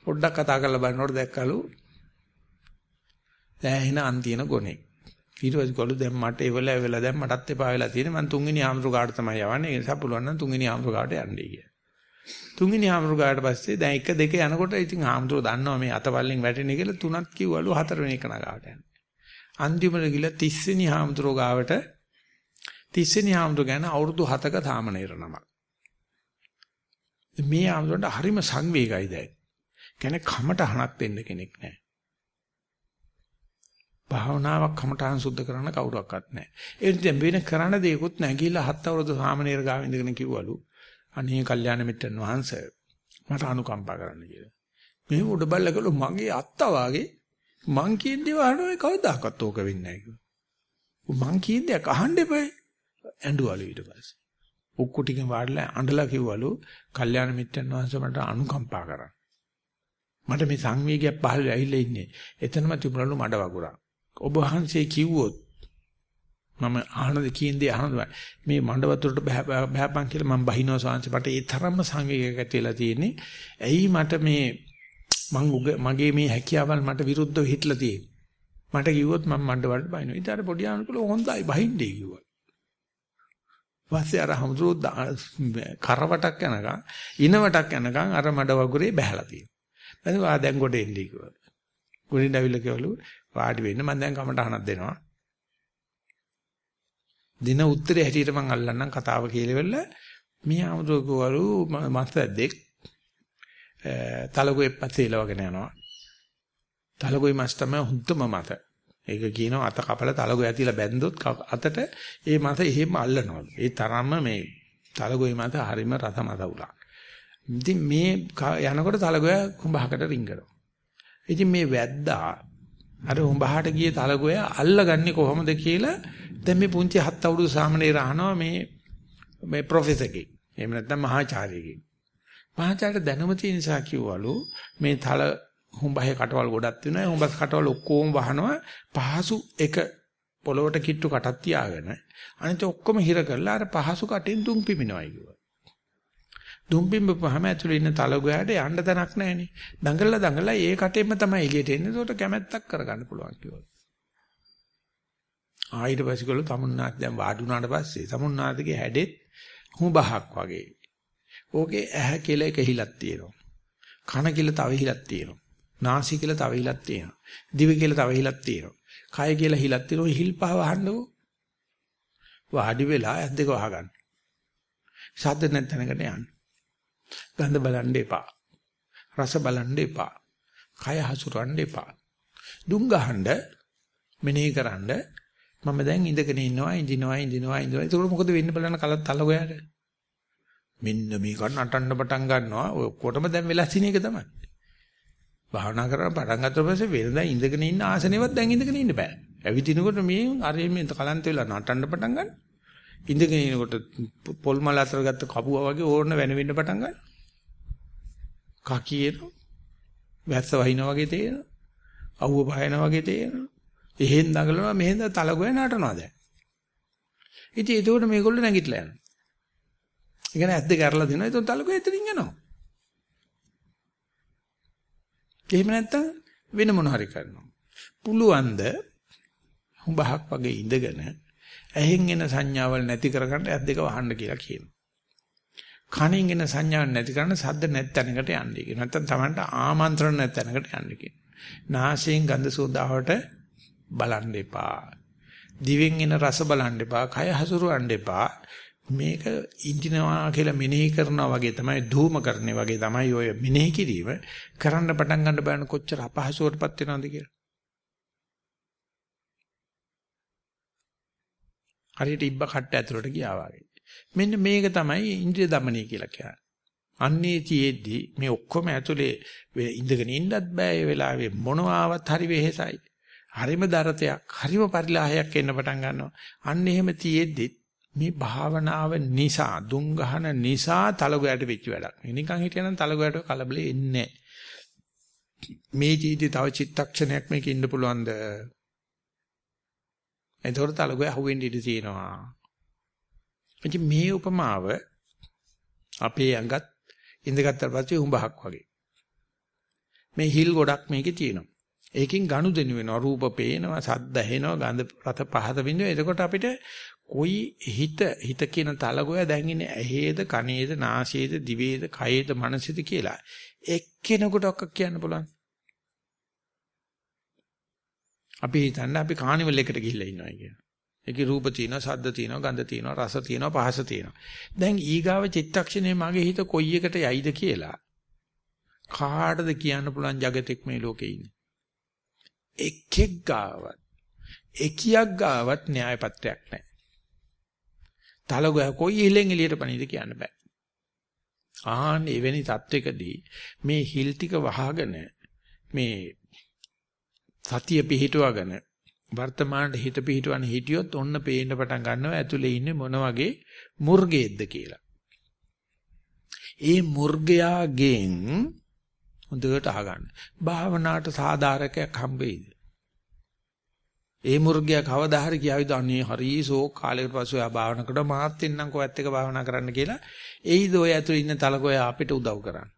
පොඩ්ඩක් කතා කරලා බලනකොට දැක්කලු දැන් අන් තියෙන ගොනේ. ඊට පස්සේ කොළු දැන් මට එවල එවල දැන් මටත් එපා වෙලා තියෙන මම තුන්වෙනි ආම්රු කාට තමයි යවන්නේ ඒ නිසා පුළුවන් නම් තුන්වෙනි ආම්රු කාට යන්නේ කියලා. තුන්වෙනි හාමුදුරු ගාවට පස්සේ දැන් එක දෙක යනකොට ඉතින් හාමුදුරුවෝ දන්නවා මේ අතපල්ලෙන් වැටෙන්නේ කියලා තුනක් කිව්වලු හතරවෙනි එක නගාවට යන්න. අන්තිමට ගිහලා 30 වෙනි හාමුදුරුවෝ ගාවට 30 වෙනි හාමුදුරුවෝ ගැන අවුරුදු 7ක තාමනීර නමක්. මේ හාමුදුරුවන්ට හරිම සංවේගයි දැන්. කියන්නේ කමට හනක් දෙන්න කෙනෙක් නැහැ. භාවනාවක් කමටහන් සුද්ධ කරන්න කවුරක්වත් නැහැ. ඒ නිසා වෙන කරන්න දෙයක්වත් නැහැ. ගිහිල්ලා හත් අවුරුදු සාමනීර ගාව ඉඳගෙන කිව්වලු. අනේ කල්යාණ මිත්‍රන් වහන්සේ මට අනුකම්පා කරන්න කියලා. මේ උඩ බල්ලකලු මගේ අත්තා වාගේ මං කියන දේ වහනවා කවදාකවත් ඕක වෙන්නේ නැහැ කිව්වා. මං කියන දේ අහන්න එපා. ඇඬුවලු ඊට පස්සේ. උක්කු ටිකෙන් වාඩිලා අඬලා කිව්වලු කල්යාණ මිත්‍රන් වහන්සේ මට අනුකම්පා කරන්න. මට මේ සංවේගයක් පහළ ඇවිල්ලා ඉන්නේ. එතනම තිබුණලු මඩ වගුරා. ඔබ වහන්සේ කිව්වොත් මම අහනද කියන්නේ අහනද මේ මණ්ඩ වතුරට බහපන් කියලා මම බහිනවා සාංශ මට ඒ තරම්ම සංවේගයක් ඇති වෙලා තියෙන්නේ. ඇයි මට මේ මං මගේ මේ හැකියාවල් මට විරුද්ධව හිටලා තියෙන්නේ. මට කිව්වොත් මම මණ්ඩ වලට බහිනවා. ඊට අර පොඩි ආනකල හොඳයි බහින්නේ කිව්වා. වාසිය අර හමුදුරු කරවටක් යනකම් ඉනවටක් යනකම් අර මඩ වගුරේ බහැලා තියෙනවා. ඊට පස්සේ දැන් ගොඩ එන්නේ කිව්වා. ගොඩින් ඇවිල්ලා කිව්වලු වාඩි වෙන්න මම දැන් කමටහනක් දෙනවා. දින උත්තරේ හැටියට මම අල්ලන්නම් කතාව කියලෙවල මේ ආමුදුකවරු මස්තද්දෙක් තලගොයේ පැත්තේ ඉලවගෙන යනවා. තලගොයි මස් තමයි හුද්දම මත. ඒක කියනවා අත කපලා තලගොය ඇතිලා බැන්දොත් අතට ඒ මත එහෙම අල්ලනවලු. ඒ තරම්ම මේ තලගොයි මත හරිම රස මත උලක්. ඉතින් මේ යනකොට තලගොය කුඹහකට රිංගනවා. ඉතින් මේ වැද්දා අර උඹහට ගිය තලගොය අල්ලගන්නේ කොහොමද කියලා දැන් මේ පුංචි හත් අවුරුදු සාමණේර අහනවා මේ මේ ප්‍රොෆෙසර්ගෙන්. එහෙම නැත්නම් මහාචාර්යගෙන්. මහාචාර්ය දැනුම තියෙන නිසා කිව්වලු මේ තල හුඹහේ කටවල් ගොඩක් තියෙනවා. හුඹස් කටවල් ඔක්කොම වහනවා පහසු එක පොළොවට කිට්ටු කටක් තියාගෙන අනිත ඔක්කොම හිර කරලා අර පහසු කටින් දුම් පිමිනවයි කිව්වා. දුම් පිම්බපුවාම ඇතුළේ ඉන්න තලගොයාට යන්න තැනක් නැහැනේ. දඟලලා දඟලලා ඒ කටෙම තමයි එළියට එන්නේ. ඒකට කැමැත්තක් කරගන්න පුළුවන් කිව්වා. ආයෙත් පස්සේ කළු තමුන්නාත් දැන් වාඩි වුණාට පස්සේ තමුන්නාතගේ හැඩෙත් හුඹහක් වගේ. ඕකේ ඇහැ කියලා එක හිලක් තියෙනවා. කන කියලා තව හිලක් තියෙනවා. නාසය කියලා තව හිලක් තියෙනවා. දිව කියලා තව හිලක් තියෙනවා. කය කියලා හිලක් තියෙනවා. හිල් පහ වහන්නකෝ. වාඩි වෙලා ඇස් දෙක වහගන්න. ශබ්ද නැත්නම්කට යන්න. ගඳ බලන්න එපා. රස බලන්න එපා. කය හසුරවන්න එපා. දුම් ගහන්න මෙනෙහි කරන්න මම දැන් ඉඳගෙන ඉන්නවා ඉඳිනවා ඉඳිනවා ඉඳිනවා. ඒක මොකද වෙන්න බලන්න කලත් තලගොයාට. මෙන්න මේක නටන්න පටන් ගන්නවා. ඔය ඔක්කොටම දැන් වෙලා තියෙන එක තමයි. භාවනා කරලා පටන් ගත්ත පස්සේ වෙනදා ඉඳගෙන ඉන්න ආසනෙවත් දැන් ඉඳගෙන ඉන්න බෑ. ඇවිදිනකොට මේ අර මේ කලන්ත වෙලා නටන්න පටන් ගන්න. ඉඳගෙන ඉනකොට පොල් මල අතර ගත්ත කපුවා වගේ ඕන වෙන වෙන්න පටන් ගන්න. කකියන වැස්ස වහිනා වගේ තේරෙනවා. අවුව පහයනා වගේ තේරෙනවා. එහෙන් දඟලනවා මෙහෙන් තලගොය නටනවා දැන්. ඉතින් ඒකෝට මේගොල්ලෝ නැගිටලා යනවා. ඒ කියන්නේ ඇද්ද කරලා දෙනවා. ඒතකොට තලගොය එතනින් යනවා. එහෙම නැත්තම් වෙන මොන හරි කරනවා. පුළුවන්ද හුඹහක් වගේ ඉඳගෙන ඇහෙන් එන සංඥාවල් නැති කරගන්න ඇස් දෙක වහන්න කියලා කියනවා. කනෙන් එන සංඥාවක් නැති කරන්න සද්ද නැත්ැනකට යන්නේ කියනවා. නැත්තම් Tamanට ආමන්ත්‍රණ නැත්ැනකට යන්නේ කියනවා. නාසයෙන් ගඳ සෝදාවට බලන්න එපා. දිවෙන් එන රස බලන්න එපා. කය හසුරවන්න එපා. මේක ඉන්දිනවා කියලා මෙනෙහි කරනවා වගේ තමයි ධූම කරන්නේ වගේ තමයි ඔය මෙනෙහි කිරීම කරන්න පටන් ගන්න බෑන කොච්චර අපහසුවටපත් වෙනවද කියලා. හරියට ඉබ්බ කට්ට ඇතුලට ගියා වගේ. මෙන්න මේක තමයි ඉන්ද්‍රිය দমনය කියලා කියන්නේ. අන්නේ තියේදී මේ ඔක්කොම ඇතුලේ ඉඳගෙන ඉන්නත් බෑ ඒ වෙලාවේ මොනවාවත් හරි වෙහෙසයි. හරිම දරතයක්, හරිම පරිලාහයක් එන්න පටන් ගන්නවා. අන්න එහෙම තියේදී මේ භාවනාව නිසා, දුම් ගහන නිසා තලගොයට වෙච්ච වැඩක්. නිකන් හිටියනම් තලගොයට කලබලෙ එන්නේ නැහැ. මේ ජීවිතේ තව චිත්තක්ෂණයක් මේක ඉන්න පුළුවන්ද? එතකොට තලගොය අහුවෙන්න ඉඩ තියෙනවා. ඉතින් මේ උපමාව අපේ ඇඟත් ඉඳගත්තට පස්සේ උඹහක් වගේ. මේ හිල් ගොඩක් මේකේ තියෙනවා. ඒකෙන් ගනුදෙනු වෙනවා රූප පේනවා සද්ද ඇහෙනවා ගඳ රස පහත විඳිනවා එතකොට අපිට කොයි හිත හිත කියන තලගොය දැන් ඉන්නේ ඇහේද කනේද නාසයේද දිවේද කයේද මනසේද කියලා එක්කෙනෙකුට ඔක්ක කියන්න පුළුවන්. අපි හිතන්නේ අපි කානිවල් එකට ගිහිල්ලා ඉන්නවා කියලා. ඒකේ රූප තියෙනවා, ශබ්ද තියෙනවා, ගන්ධ තියෙනවා, රස තියෙනවා, පහස තියෙනවා. දැන් ඊගාව චිත්තක්ෂණේ මගේ හිත කොයි එකට යයිද කියලා කාටද කියන්න පුළුවන් జగතෙක් මේ ලෝකේ ඉන්නේ. එක්ෙක් ගාවත් එකියක් ගාවත් න්‍යාය පත්‍රයක් නැහැ. තලගොය කොයි ඉලෙන් එළියට පණීද කියන්න බෑ. ආන්න එවැනි තත්වයකදී මේ හිල් ටික වහගෙන මේ සතිය පිහිටුවගෙන වර්තමානයේ හිත පිහිටවන හිටියොත් ඔන්න පේන්න පටන් ගන්නවා ඇතුලේ ඉන්නේ මොන වගේ මුර්ගයේද්ද කියලා. ඒ මුර්ගයාගෙන් හොඳට අහගන්න. භාවනාවට සාධාරකයක් හම්බෙයිද? ඒ මුර්ගයා කවදා හරි කියාවිද අනේ හරිසෝ කාලයකට පස්සේ ආ භාවනා කරලා මාත් එන්නම් කොහත් එක භාවනා කරන්න කියලා එයිද ඔය ඇතුලේ ඉන්න තලගොය අපිට උදව් කරන්න.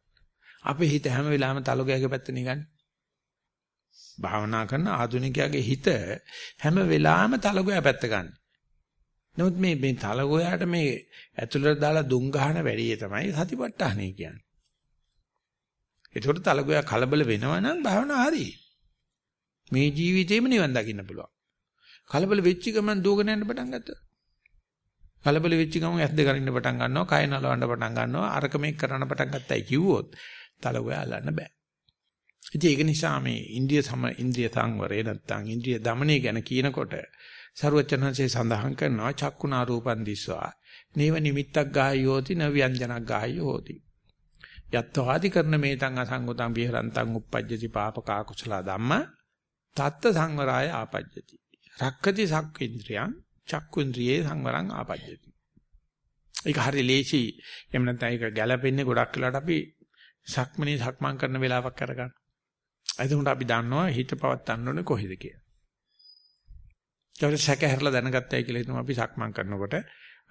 අපේ හිත හැම වෙලාවෙම තලගොයගේ පැත්තේ නිකන් භාවනා කරන ආධුනිකයාගේ හිත හැම වෙලාවෙම තලගොයා පැත්ත ගන්න. නමුත් මේ මේ තලගොයාට මේ ඇතුළට දාලා දුම් ගහන වැඩිය තමයි සතිපට්ඨානය කියන්නේ. ඒකට තලගොයා කලබල වෙනවා නම් භාවනා හරි. මේ ජීවිතේම නිවන් දකින්න පුළුවන්. කලබල වෙච්ච ගමන් දුවගෙන යන්න පටන් ගත්තා. කලබල වෙච්ච ගමන් ඇස් දෙක අරින්න පටන් ගන්නවා, කය නලවන්න පටන් ගන්නවා, අරක මේක කරන්න පටන් ගත්තයි කිව්වොත් තලගොයා අල්ලන්න බෑ. ඉතින් ඒක නිසා මේ ඉන්ද්‍රිය සම ඉන්ද්‍රිය සංවරය නැත්තම් ඉන්ද්‍රිය দমনය ගැන කියනකොට සරුවචනංශේ සඳහන් කරනවා චක්කුණා රූපන් දිස්වා. නේව නිමිත්තක් ගායෝති නව්‍යංජනක් ගායෝති යත්වාදි කරන මේතං අසංගතං විහරන්තං uppajjati පාපකා කුසල ධම්ම තත්ත සංවරාය ආපජ්ජති. රක්කති සක්වින්ද්‍රියං චක්කුන්ද්‍රියේ සංවරං ආපජ්ජති. ඒක හරි ලේසි එහෙම නැත්නම් ඒක ගැළපෙන්නේ ගොඩක් වෙලාවට අපි සක්මනේ සක්මන් කරන වෙලාවක් අරගන්න. එතකොට අපි දන්නවා හිත පවත්තන්න ඕනේ කොහෙද කියලා. ඊට සැක හැරලා දැනගත්තයි කියලා හිතමු අපි සක්මන් කරනකොට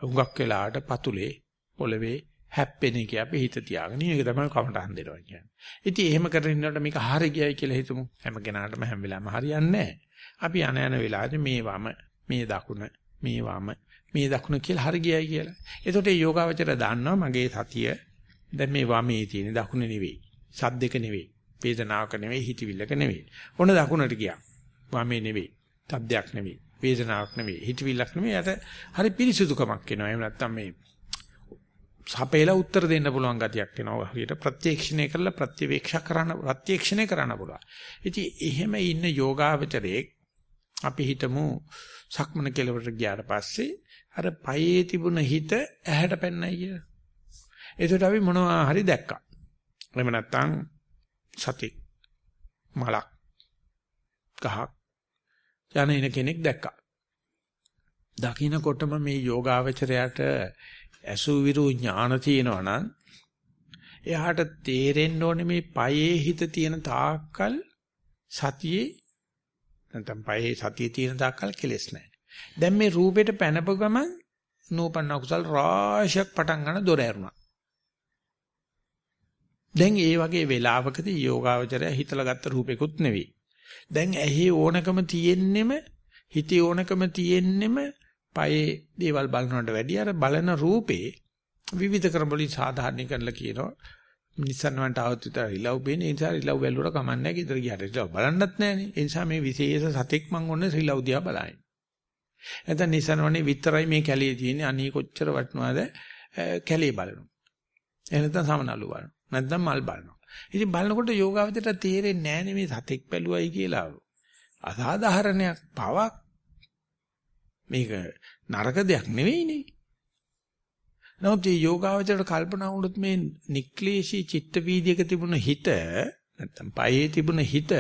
හුඟක් වෙලාවට පතුලේ පොළවේ හැප්පෙන එක අපි හිත තියාගෙන ඒක තමයි කමටහන් දෙනවා කියන්නේ. ඉතින් එහෙම කරගෙන ඉන්නකොට මේක හරි ගියයි කියලා හිතමු. හැම කෙනාටම හැම වෙලාවෙම හරියන්නේ අපි යන යන වෙලාවේ මේ වම මේ දකුණ මේ වම මේ දකුණ කියලා හරි ගියයි කියලා. එතකොට මේ යෝගාවචර දන්නවා මගේ සතිය දැන් මේ වමේ තියෙන දකුණ නෙවෙයි. සද්දක නෙවෙයි. වේදනාවක නෙවෙයි හිතවිල්ලක නෙවෙයි. ඔන්න දකුණට ගියා. වමේ නෙවෙයි. තබ්දයක් නෙවෙයි. වේදනාවක් නෙවෙයි. හිතවිල්ලක් නෙවෙයි. යට හරි පිරිසුදුකමක් එනවා. එහෙම නැත්නම් මේ සපේලා උත්තර දෙන්න පුළුවන් ගතියක් එනවා. හරියට ප්‍රත්‍යක්ෂණය කරලා ප්‍රතිවේක්ෂා කරන්න ප්‍රත්‍යක්ෂණය කරන්න පුළුවන්. ඉතින් එහෙම ඉන්න යෝගාවචරයේ අපි හිතමු සක්මන කෙලවරට ගියාට පස්සේ අර පයේ තිබුණ හිත ඇහැට පැන්නයි කියලා. ඒකට අපි මොනවා හරි දැක්කා. එහෙම නැත්නම් සතෙක් මලක් ගහක් යන එන කෙනෙක් දැක්කා. දකින්නකොටම මේ යෝගාවචරයට අසුවිරු ඥාන තියෙනවා නම් එයාට තේරෙන්න ඕනේ මේ පයේ හිත තියෙන තාක්කල් සතියේ නැත්නම් පයේ සතියේ තියෙන තාක්කල් කෙලෙස් නැහැ. දැන් මේ රූපෙට පැනපු ගමන් නූපන්න කුසල් රාශියක් පටන් ගන්න දොර ඇරුණා. දැන් ඒ වගේ වෙලාවකදී යෝගාවචරය හිතලා ගත්ත රූපෙකුත් නෙවෙයි. දැන් ඇහි ඕනකම තියෙන්නෙම හිතේ ඕනකම තියෙන්නෙම පයේ දේවල් බලනවට වැඩිය අර බලන රූපේ විවිධ ක්‍රම වලින් සාධාරණීකරණලා කියනවා. නිසන් වන්ට આવත් විතර ඉලව් බේනේ. ඒ නිසා ඉලව් වැල්ලුවර කමන්නේ ගෙදර ගියාට ඉලව් බලන්නත් නැහනේ ඒ නිසා මේ විශේෂ සතෙක් මං ඔන්න ශ්‍රීලව් දිහා බලන්නේ. නැත්නම් නිසන් වනේ විතරයි මේ කැලේ තියෙන්නේ. අනී කොච්චර වටනවාද? කැලේ බලනවා. එහෙනම් සමනලු බලනවා. නැත්නම් මල් බලනවා. ඉතින් බලනකොට යෝගාවචරයට තේරෙන්නේ නැහැ මේ සතෙක් බැලුවයි කියලා. අසාධාරණයක් පවක් මේක නරක දෙයක් නෙවෙයිනේ. නමුත් මේ යෝගාවචරයට කල්පනා වුණොත් මේ නික්ලේශී චිත්ත වීදියක තිබුණ හිත නැත්නම් පයේ තිබුණ හිත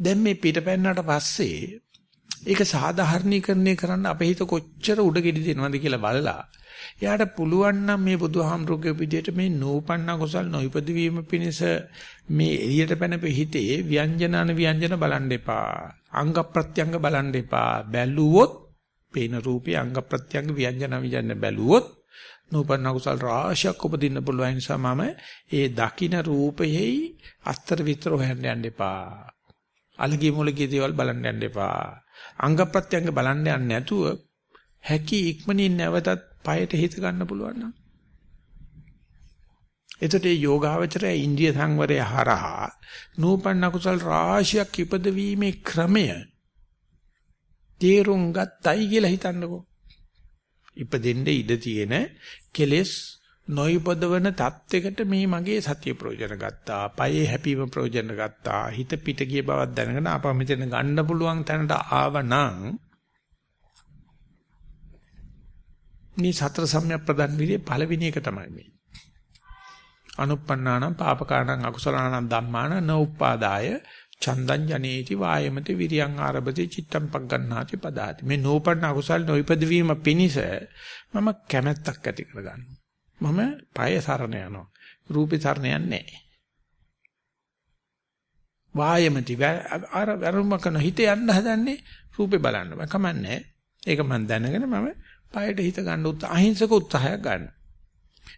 දැන් මේ පිටපැන්නට පස්සේ ඒක සාධාරණීකරණය කරන්න අපේ හිත කොච්චර උඩ ගෙඩි දෙනවද කියලා බලලා එයාට පුළුවන් නම් මේ බුදුහාමුදුරුගේ විදිහට මේ නූපන්න කුසල් නොයිපද වීම පිණිස මේ එළියට පැනපෙ හිතේ ව්‍යංජනන ව්‍යංජන බලන්න එපා. අංග ප්‍රත්‍යංග බලන්න එපා. බැලුවොත් පේන රූපේ අංග ප්‍රත්‍යංග ව්‍යංජන ව්‍යංජන බැලුවොත් නූපන්න කුසල් රාශියක් උපදින්න පුළුවන් නිසා මම ඒ දකින රූපෙහි අස්තර විතර හොයන්න යන්න එපා. අලගී මුලගී දේවල් බලන්න යන්න එපා. අංග ප්‍රත්‍යංග බලන්න යන්න නැතුව හැකි ඉක්මනින් නැවතත් পায়ට හිත ගන්න පුළුවන් නම් එතකොට මේ යෝගාවචරය ඉන්ද්‍රිය සංවරය හරහා නූපන්න කුසල් රාශියක් ඉපදවීමේ ක්‍රමය තේරුම් ගත්තයි කියලා හිතන්නකෝ. ඉපදෙන්න ඉඩ තියෙන කෙලෙස් නොයිපදවන தත්වයකට මේ මගේ සතිය ප්‍රයෝජන ගත්තා. පයේ හැපීම ප්‍රයෝජන ගත්තා. හිත පිට ගිය බවක් දැනගෙන ආපහු මෙතන ගන්න පුළුවන් තැනට ආවනම් මේ සතර සම්‍යක් ප්‍රදන් විදිහේ පළවෙනි එක තමයි මේ. අනුප්පන්නානම් පාපකාණං අකුසලාණං ධම්මාන නෝප්පාදාය චන්දං ජනේති වායමති විරියං ආරභති චිත්තං පග්ගණ්ණාති පදාති මේ නෝපන්න අකුසල් නොයිපද වීම පිණිස මම කැමැත්තක් ඇති කරගන්නවා මම පය සරණ යනවා. රූපේ සරණ යන්නේ වායමති අර වරුම කරන හිත යන්න හදන්නේ රූපේ බලන්න. බෑ කමන්නේ. ඒක මම දැනගෙන මම පයට හිත ගන්න උත්සාහ අහිංසක උත්සාහයක් ගන්න.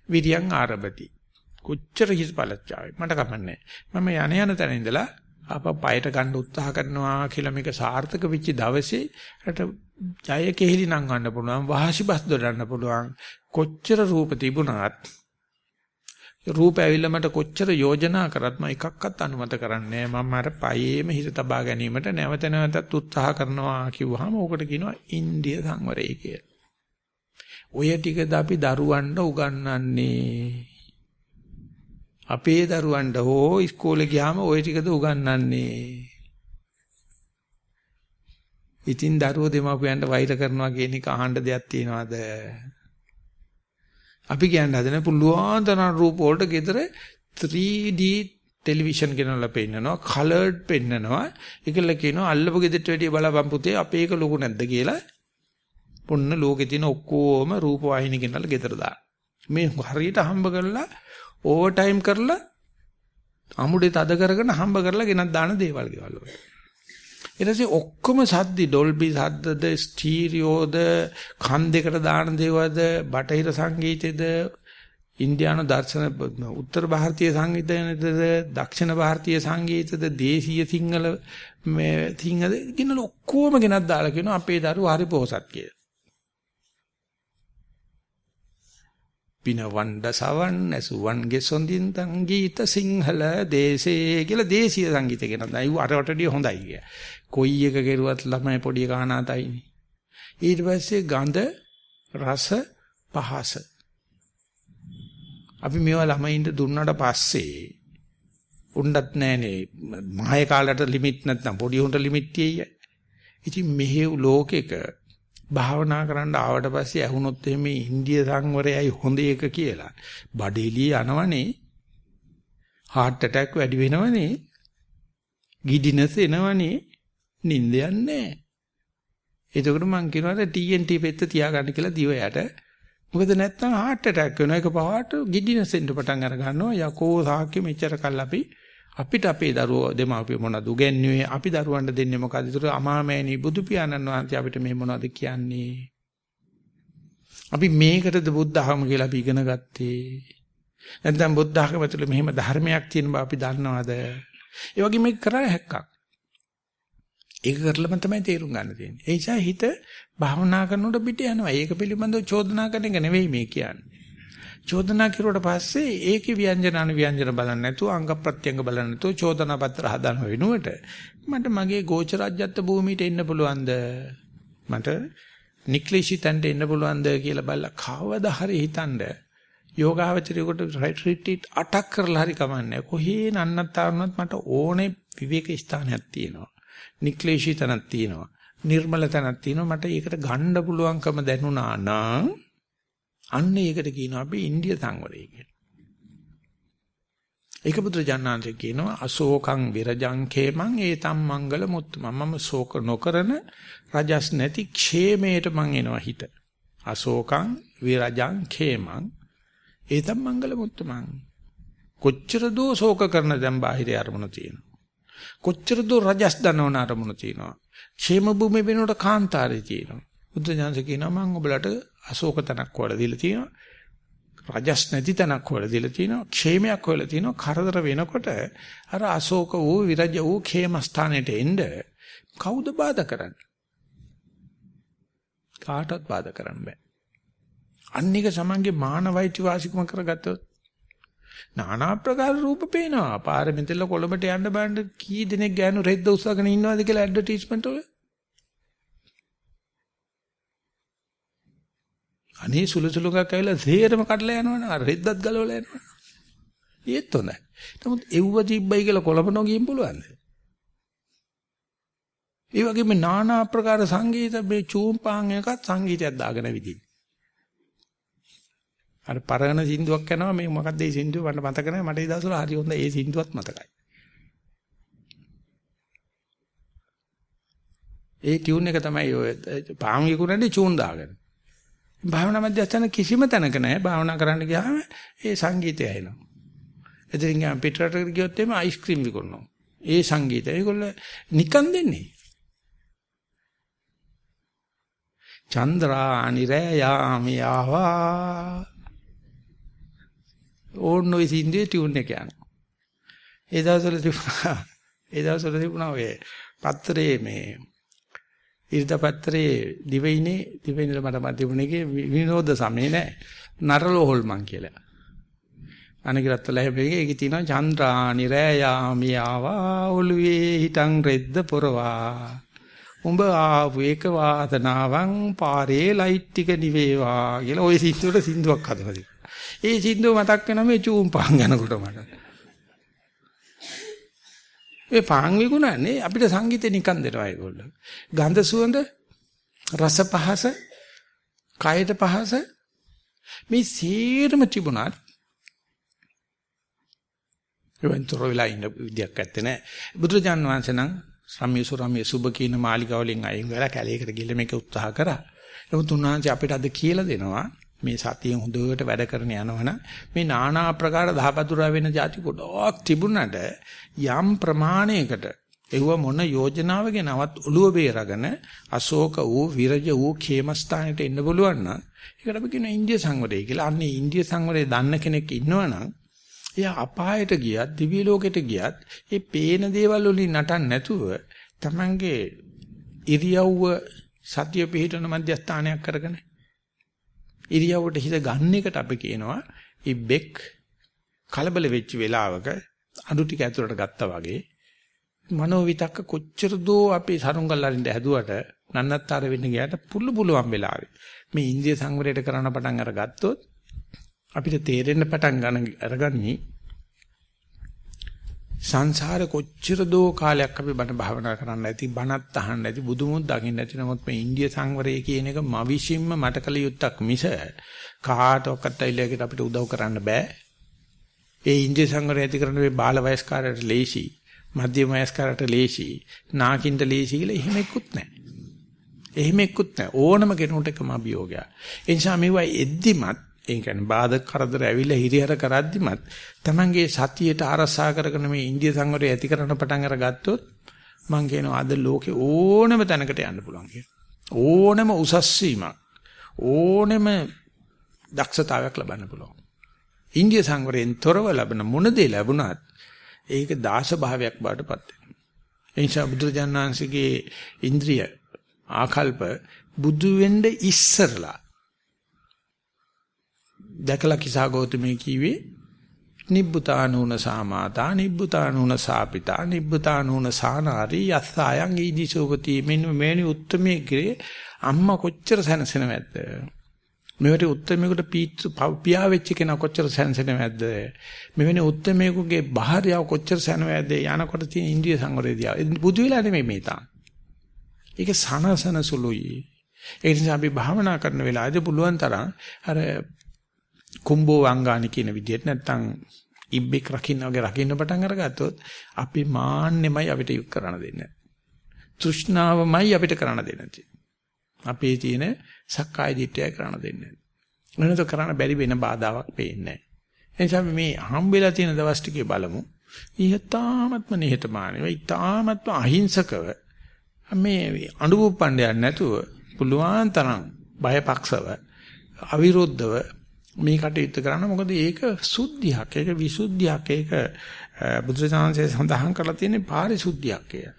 විරියං ආරභති කොච්චර හිස් බලච්චාවේ. මට කමන්නේ. මම යන යන තැන ඉඳලා අප පයට ගන්න උත්සාහ කරනවා කියලා මේක සාර්ථක වෙච්ච දවසේ රට ජය කෙහෙලි නම් ගන්න පුළුවන් වහසි බස් දොඩන්න පුළුවන්. කොච්චර රූප තිබුණත් රූප ඇවිල්ලා මට කොච්චර යෝජනා කරත් මම එකක්වත් අනුමත කරන්නේ මම අර පයේම හිත තබා ගැනීමට නැවත නැවතත් උත්සාහ කරනවා කිව්වහම ඕකට කියනවා ඉන්දිය සංවරය කියලා. ඔය ටිකද අපි දරුවන්ට උගන්වන්නේ. අපේ දරුවන්ට හෝ ඉස්කෝලේ ගියාම ওই ටිකද උගන්වන්නේ. ඉතින් දරුවෝ දෙමාපියන්ට වෛර කරනවා කියන එක අහන්න දෙයක් තියනවාද? අපි කියන්න හදන පුළුවන් තරම් රූප වලට ගෙදර 3D ටෙලිවිෂන් ගෙනල්ලා පෙන්නනවා කලර්ඩ් පෙන්නනවා ඒකල කියනවා අල්ලපු ගෙදරට වැඩිය බලපන් පුතේ අපේ එක ලොකු නැද්ද කියලා පොන්න ලෝකේ තියෙන ඔක්කොම රූප වාහිනී ගෙනල්ලා ගෙදර දාන මේ හරියට හම්බ කරලා ඕවර් ටයිම් කරලා අමුඩේ තද කරගෙන හම්බ කරලා ගෙනත් දාන දේවල් ගෙවල් වල. ඊට පස්සේ ඔක්කොම සද්දි ඩොල්බි සද්දද ස්ටීරියෝද කන් දෙකට දාන දේවල්ද බටහිර සංගීතෙද ඉන්දියානු දර්ශන උත්තර ಭಾರತೀಯ සංගීතයද දක්ෂිණ ಭಾರತೀය සංගීතද දේශීය සිංහල මේ සිංහල ගිනන ඔක්කොම ගෙනත් දාලා කියනවා අපේ දරුවෝ හරි පොහසත් කියලා. පිනවණ්ඩ සවන් ඇසුවන්ගේ සොඳින් සංගීත සිංහල දේශේ කියලා දේශීය සංගීතය කියනවා. අයි අරවටදී හොඳයි කිය. කොයි එක කෙරුවත් ළමයි පොඩි කානාතයිනේ. ඊට පස්සේ ගඳ රස පහස. අපි මේවා ළමයින්ට දුන්නාට පස්සේ උණ්ඩත් නැහනේ මහය කාලයට ලිමිට් නැත්නම් පොඩි උන්ට ලිමිට් තියෙයි. ඉතින් මෙහෙව් ලෝකෙක භාවනා කරන්න ආවට පස්සේ ඇහුනොත් එහෙම ඉන්දිය සංවරයයි හොඳ එක කියලා. බඩේලිය යනවනේ. heart attack වැඩි වෙනවනේ. ගිඩිනස් එනවනේ. නිින්ද යන්නේ එතකොට මං කියනවා TNT පෙත්ත තියාගන්න කියලා දිවයට. මොකද නැත්තම් heart attack වෙනවා. ඒක පහට ගිඩිනස් එන්න පටන් අර ගන්නවා. යකෝ සාක්‍ය මෙච්චර කල් අපි අපිට අපේ දරුවෝ දෙමාපිය මොනවද උගන්වන්නේ? අපි දරුවන්ට දෙන්නේ මොකද ඒතර අමාමෑණි බුදු පියාණන් වහන්සේ අපිට මේ මොනවද කියන්නේ? අපි මේකටද බුද්ධ ධර්ම කියලා අපි ඉගෙන ගත්තේ. නැත්නම් බුද්ධ ධර්ම ඇතුළේ මෙහෙම ධර්මයක් තියෙන බව අපි දන්නවද? ඒ වගේ මේක කරා හැක්කක්. ඒක කරලම තමයි තේරුම් ගන්න තියෙන්නේ. ඒ නිසා හිත භාවනා කරනකොට පිට යනවා. ඒක පිළිබඳව චෝදනා කරන එක නෙවෙයි මේ කියන්නේ. චෝදනා කරුවට පස්සේ ඒකේ ව්‍යංජන අනුව්‍යංජන බලන්න නැතුව අංග ප්‍රත්‍යංග බලන්න නැතුව චෝදනා පත්‍ර හදන වෙනුවට මට මගේ ගෝචරජ්‍යත්ව භූමියට එන්න පුළුවන්ද? මට නික්ලිෂිතන්ට එන්න පුළුවන්ද කියලා බලලා කවදා හරි හිතනද? යෝගාවචරයකට රිට්‍රීට් අටක් කරලා හරි කමන්නේ. කොහේ නන්නත්තාරුණත් මට ඕනේ විවේක ස්ථානයක් තියෙනවා. නික්ලිෂිතනක් තියෙනවා. නිර්මල තැනක් තියෙනවා. මට ඒකට ගන්න පුළුවන්කම දැනුණා නම් අන්න ඒකට කියනවා අපි ඉන්දිය සංවරය කියලා. ඒක පුත්‍රජානන්තය කියනවා අශෝකං විරජං ඛේමං ඒතම් මංගල මුත්තුම මම ශෝක නොකරන රජස් නැති ඛේමයට මං එනවා හිත. අශෝකං විරජං ඛේමං ඒතම් මංගල මුත්තුම කොච්චර දෝ ශෝක කරන දැන් බාහිර අරමුණ තියෙනවා. කොච්චර දෝ රජස් දනවන අරමුණ තියෙනවා. ඛේම භූමිය වෙනකොට කාන්තාරේ තියෙනවා. බුද්ධ ඥානසේ කියනවා මම ඔබලට අශෝක තනක් වල දීලා තියෙනවා. රජස් නැති තනක් හොයලා දීලා තිනවා ക്ഷേමයක් හොයලා තිනවා කරදර වෙනකොට අර අශෝක වූ විරජ වූ ക്ഷേම ස්ථානෙට එන්න කවුද බාධා කරන්නේ? කාටවත් බාධා කරන්න බෑ. අන්නේක සමන්ගේ මානවයිති වාසිකම කරගත්තොත් নানা ආකාර රූප පේනවා. පාර මෙතෙල්ල කොළඹට යන්න බලන්න කී දෙනෙක් ගෑනු රෙද්ද උස්සගෙන ඉන්නවද කියලා ඇඩ්වර්ටයිස්මන්ට් වල? අනේ සුළු සුළු එකක් ඇවිල්ලා සේරම කඩලා යනවනේ. අර රෙද්දත් ගලවලා යනවනේ. ඒත් හොඳයි. නමුත් එව්ව තිබ්බයි කියලා කොළඹ නොගියන් පුළුවන්ද? ඒ වගේම নানা ආකාර සංගීත මේ චූම්පාන් එකත් සංගීතයක් දාගෙන විදිහින්. අර පරණ සින්දුවක් යනවා මේ මොකක්ද ඒ සින්දුව මට මතක නැහැ මට ඒ දවස්වල හරි හොඳ ඒ සින්දුවත් මතකයි. ඒ ටියුන් එක තමයි ඔය පාම් විකුණන්නේ චූන් දාගෙන. භාවනා මධ්‍යස්ථාන කිසිම තැනක නැහැ භාවනා කරන්න ගියාම ඒ සංගීතය ඇහෙනවා. එදිරින් ගියාම පිටරට ගියොත් එimhe අයිස්ක්‍රීම් විකුණනවා. ඒ සංගීතය ඒගොල්ල නිකන් දෙන්නේ. චන්ද්‍රා නිරය යාමි ආවා ඕන්න ඔය සින්දුවේ ටියුන් එක යනවා. ඒ දවස්වල තිබුණා ඒ දවස්වල තිබුණා ඔය පත්‍රයේ මේ ඉරිද පත්‍රයේ දිවයිනේ දිවයිනේ මට මත තිබුණේකේ විනෝද සමේ නෑ නරලෝහල් මං කියලා. අනගිරත්තල හැබැයි ඒකේ තියෙනවා චන්ද්‍රානි රෑයාමි ආවා ඔළුවේ හිටන් රෙද්ද පොරවා. උඹ ආපු එක වාදනාවන් පාරේ ලයිට් ටික නිවේවා කියලා ওই සින්දුවට සින්දුවක් හදලා තිබුණා. ඒ සින්දුව මතක් වෙනවා මේ චූම් පාන් යනකොට මට. ඒ පාන් විකුණන්නේ අපිට සංගීතේ නිකන් දෙනවා ඒගොල්ලෝ. ගන්ධ සුවඳ රස පහස කයට පහස මේ සීරම තිබුණත් එවන්තර වෙලා ඉන්න විදියක් නැත්තේ නෑ. බුදුරජාන් වහන්සේ නම් සම්මියසුරම්මිය සුබ කියන මාලිගාවලින් අයින් වෙලා කැලේකට ගිහලා මේක උත්සාහ කරා. නමුත් උන්වහන්සේ අපිට අද කියලා දෙනවා මේ සතියෙන් හොඳට වැඩ කරන යනවනම් මේ নানা ආකාර දහපතුරා වෙන જાති ගොඩක් තිබුණට යම් ප්‍රමාණයකට එවුව මොන යෝජනාවකෙනවත් ඔළුව බේරගෙන අශෝක වූ විරජ වූ ඛේමස්ථානෙට එන්න පුළුවන් නම් ඒකට අපි කියනවා ඉන්දිය සංවරය කියලා. අන්නේ ඉන්දිය සංවරය දන්න කෙනෙක් ඉන්නවනම් එයා අපායට ගියත් දිව්‍ය ලෝකෙට ගියත් මේ පේන දේවල් වලින් නටන්න නැතුව Tamange ඉරියව්ව සතිය පිහිටන මධ්‍යස්ථානයක් කරගෙන ඉරියව්වට හිත ගන්න එකට අපි කියනවා ඉබ්බෙක් කලබල වෙච්ච වෙලාවක අඳු ටික ඇතුලට ගත්තා වගේ මනෝ විතක්ක කොච්චර දෝ අපි සරුංගල් අරින්න හැදුවට නන්නත්තර වෙන්න ගියාට පුළු පුළුවන් වෙලාවේ. මේ ඉන්දිය සංවරයට කරන පටන් අරගත්තොත් අපිට තේරෙන්න පටන් ගන්න අරගනි සංසාර කොච්චර දෝ කාලයක් අපි බණ භාවනා කරන්න ඇති බණත් අහන්න ඇති බුදුමුත් දකින්න ඇති. නමුත් මේ ඉන්දිය සංවරය කියන එක මවිෂින්ම මට කල යුත්තක් මිස කාටවත් අයිලයකට අපිට උදව් කරන්න බෑ. ඒ ඉන්දිය සංවරය ඇති කරන මේ බාල වයස්කාරයට ලේසි මධ්‍යම වයස්කාරයට ලේසි නාකින්ට ලේසි කියලා එහෙම එක්කුත් නැහැ එහෙම එක්කුත් නැහැ ඕනම කෙනෙකුට එකම අභියෝගයක්. ඒ නිසා මේවා එද්දිමත් ඒ කියන්නේ බාධක කරදර ඇවිල්ලා හිරිහැර කරද්දිමත් Tamange සතියට ආරසා කරගෙන මේ ඉන්දිය සංවරය ඇති කරන පටන් අරගත්තොත් මම කියනවා අද ලෝකේ ඕනම තැනකට යන්න පුළුවන් කියලා. ඕනම උසස් වීමක් ඕනම දක්ෂතාවයක් ලබන්න පුළුවන්. ඉන්දිය සංවරයෙන් තොරව ලබන මොන දේ ලැබුණත් ඒක දාශ භාවයක් බාටපත් වෙනවා. ඒ නිසා බුදුරජාණන්සේගේ ඉන්ද්‍රිය ආකල්ප බුදු වෙන්න ඉස්සරලා දැකලා කිසා ගෞතමී කිව්වේ නිබ්බුතානූන සාමාතා නිබ්බුතානූන සාපිතා නිබ්බුතානූන සානාරි යස්සයන් ඊදිසෝපති මෙන්න මෙවැනි උත්මයේ ගිරේ අම්මා කොච්චර සැනසෙනවද? මෙවට උත්මයකට පීත්සු පියා වෙච්ච කෙනා කොච්චර සැනසෙනවද? මෙවැනි උත්මයකගේ බාහිරයව කොච්චර සැනවැද? යනකොට තියෙන ඉන්දිය සංවරයේදී බුදු වෙලා නෙමෙයි මේ තාම. ඒක සනසන සුළුයි. ඒ නිසා අපි භාවනා කරන වෙලාවේදී පුළුවන් තරම් අර කුම්බෝ වංගානි කියන විදිහට නැත්තම් ඉබ්බෙක් රකින්න වගේ රකින්න පටන් අරගත්තොත් අපි මාන්නෙමයි අපිට යුක් කරන්න දෙන්නේ. තෘෂ්ණාවමයි අපිට කරන්න දෙන්නේ. අපේ තියෙන සක්කාය දිට්ඨිය කරන්න දෙන්නේ. වෙනත කරන්න බැරි වෙන බාධාවක් පේන්නේ නැහැ. එනිසා මේ හම්බෙලා තියෙන දවස් ටිකේ බලමු. ඊහතාමත්ම නිහතමානීව, ඊතාමත්ම අහිංසකව මේ අඬුප්පණ්ඩයක් නැතුව පුළුවන් තරම් බයපක්ෂව අවිරුද්ධව මේ කටයුත්ත කරන්න. මොකද ඒක සුද්ධියක්. ඒක විසුද්ධියක්. ඒක බුදුසසුනේ සඳහන් කරලා තියෙන පාරිශුද්ධියක් කියලා.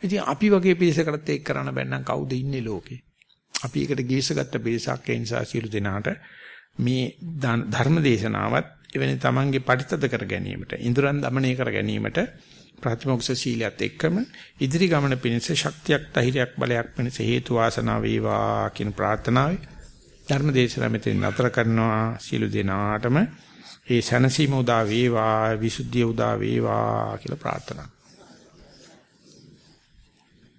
ඉතින් අපි වගේ පිරිසකටත් ඒක කරන්න බැන්නම් කවුද ඉන්නේ ලෝකේ? අපි ඒකට ගිවිසගත්ත පිරිසක්. ඒ නිසා සියලු දෙනාට මේ ධර්ම දේශනාවත් එවැනි තමන්ගේ පරිතද කර ගැනීමට ඉඳුරන් দমনය කර ගැනීමට ප්‍රතිමොක්ෂ සීලයත් එක්කම ඉදිරි ගමන පිණිස ශක්තියක් ධෛර්යයක් බලයක් පිණිස හේතු වාසනා වේවා කියන ප්‍රාර්ථනාවයි. ධර්ම දේශනාව මෙතන නතර කරනවා සියලු දෙනාටම. ඒ සනසීම උදා වේවා විසුද්ධිය උදා වේවා කියලා ප්‍රාර්ථනා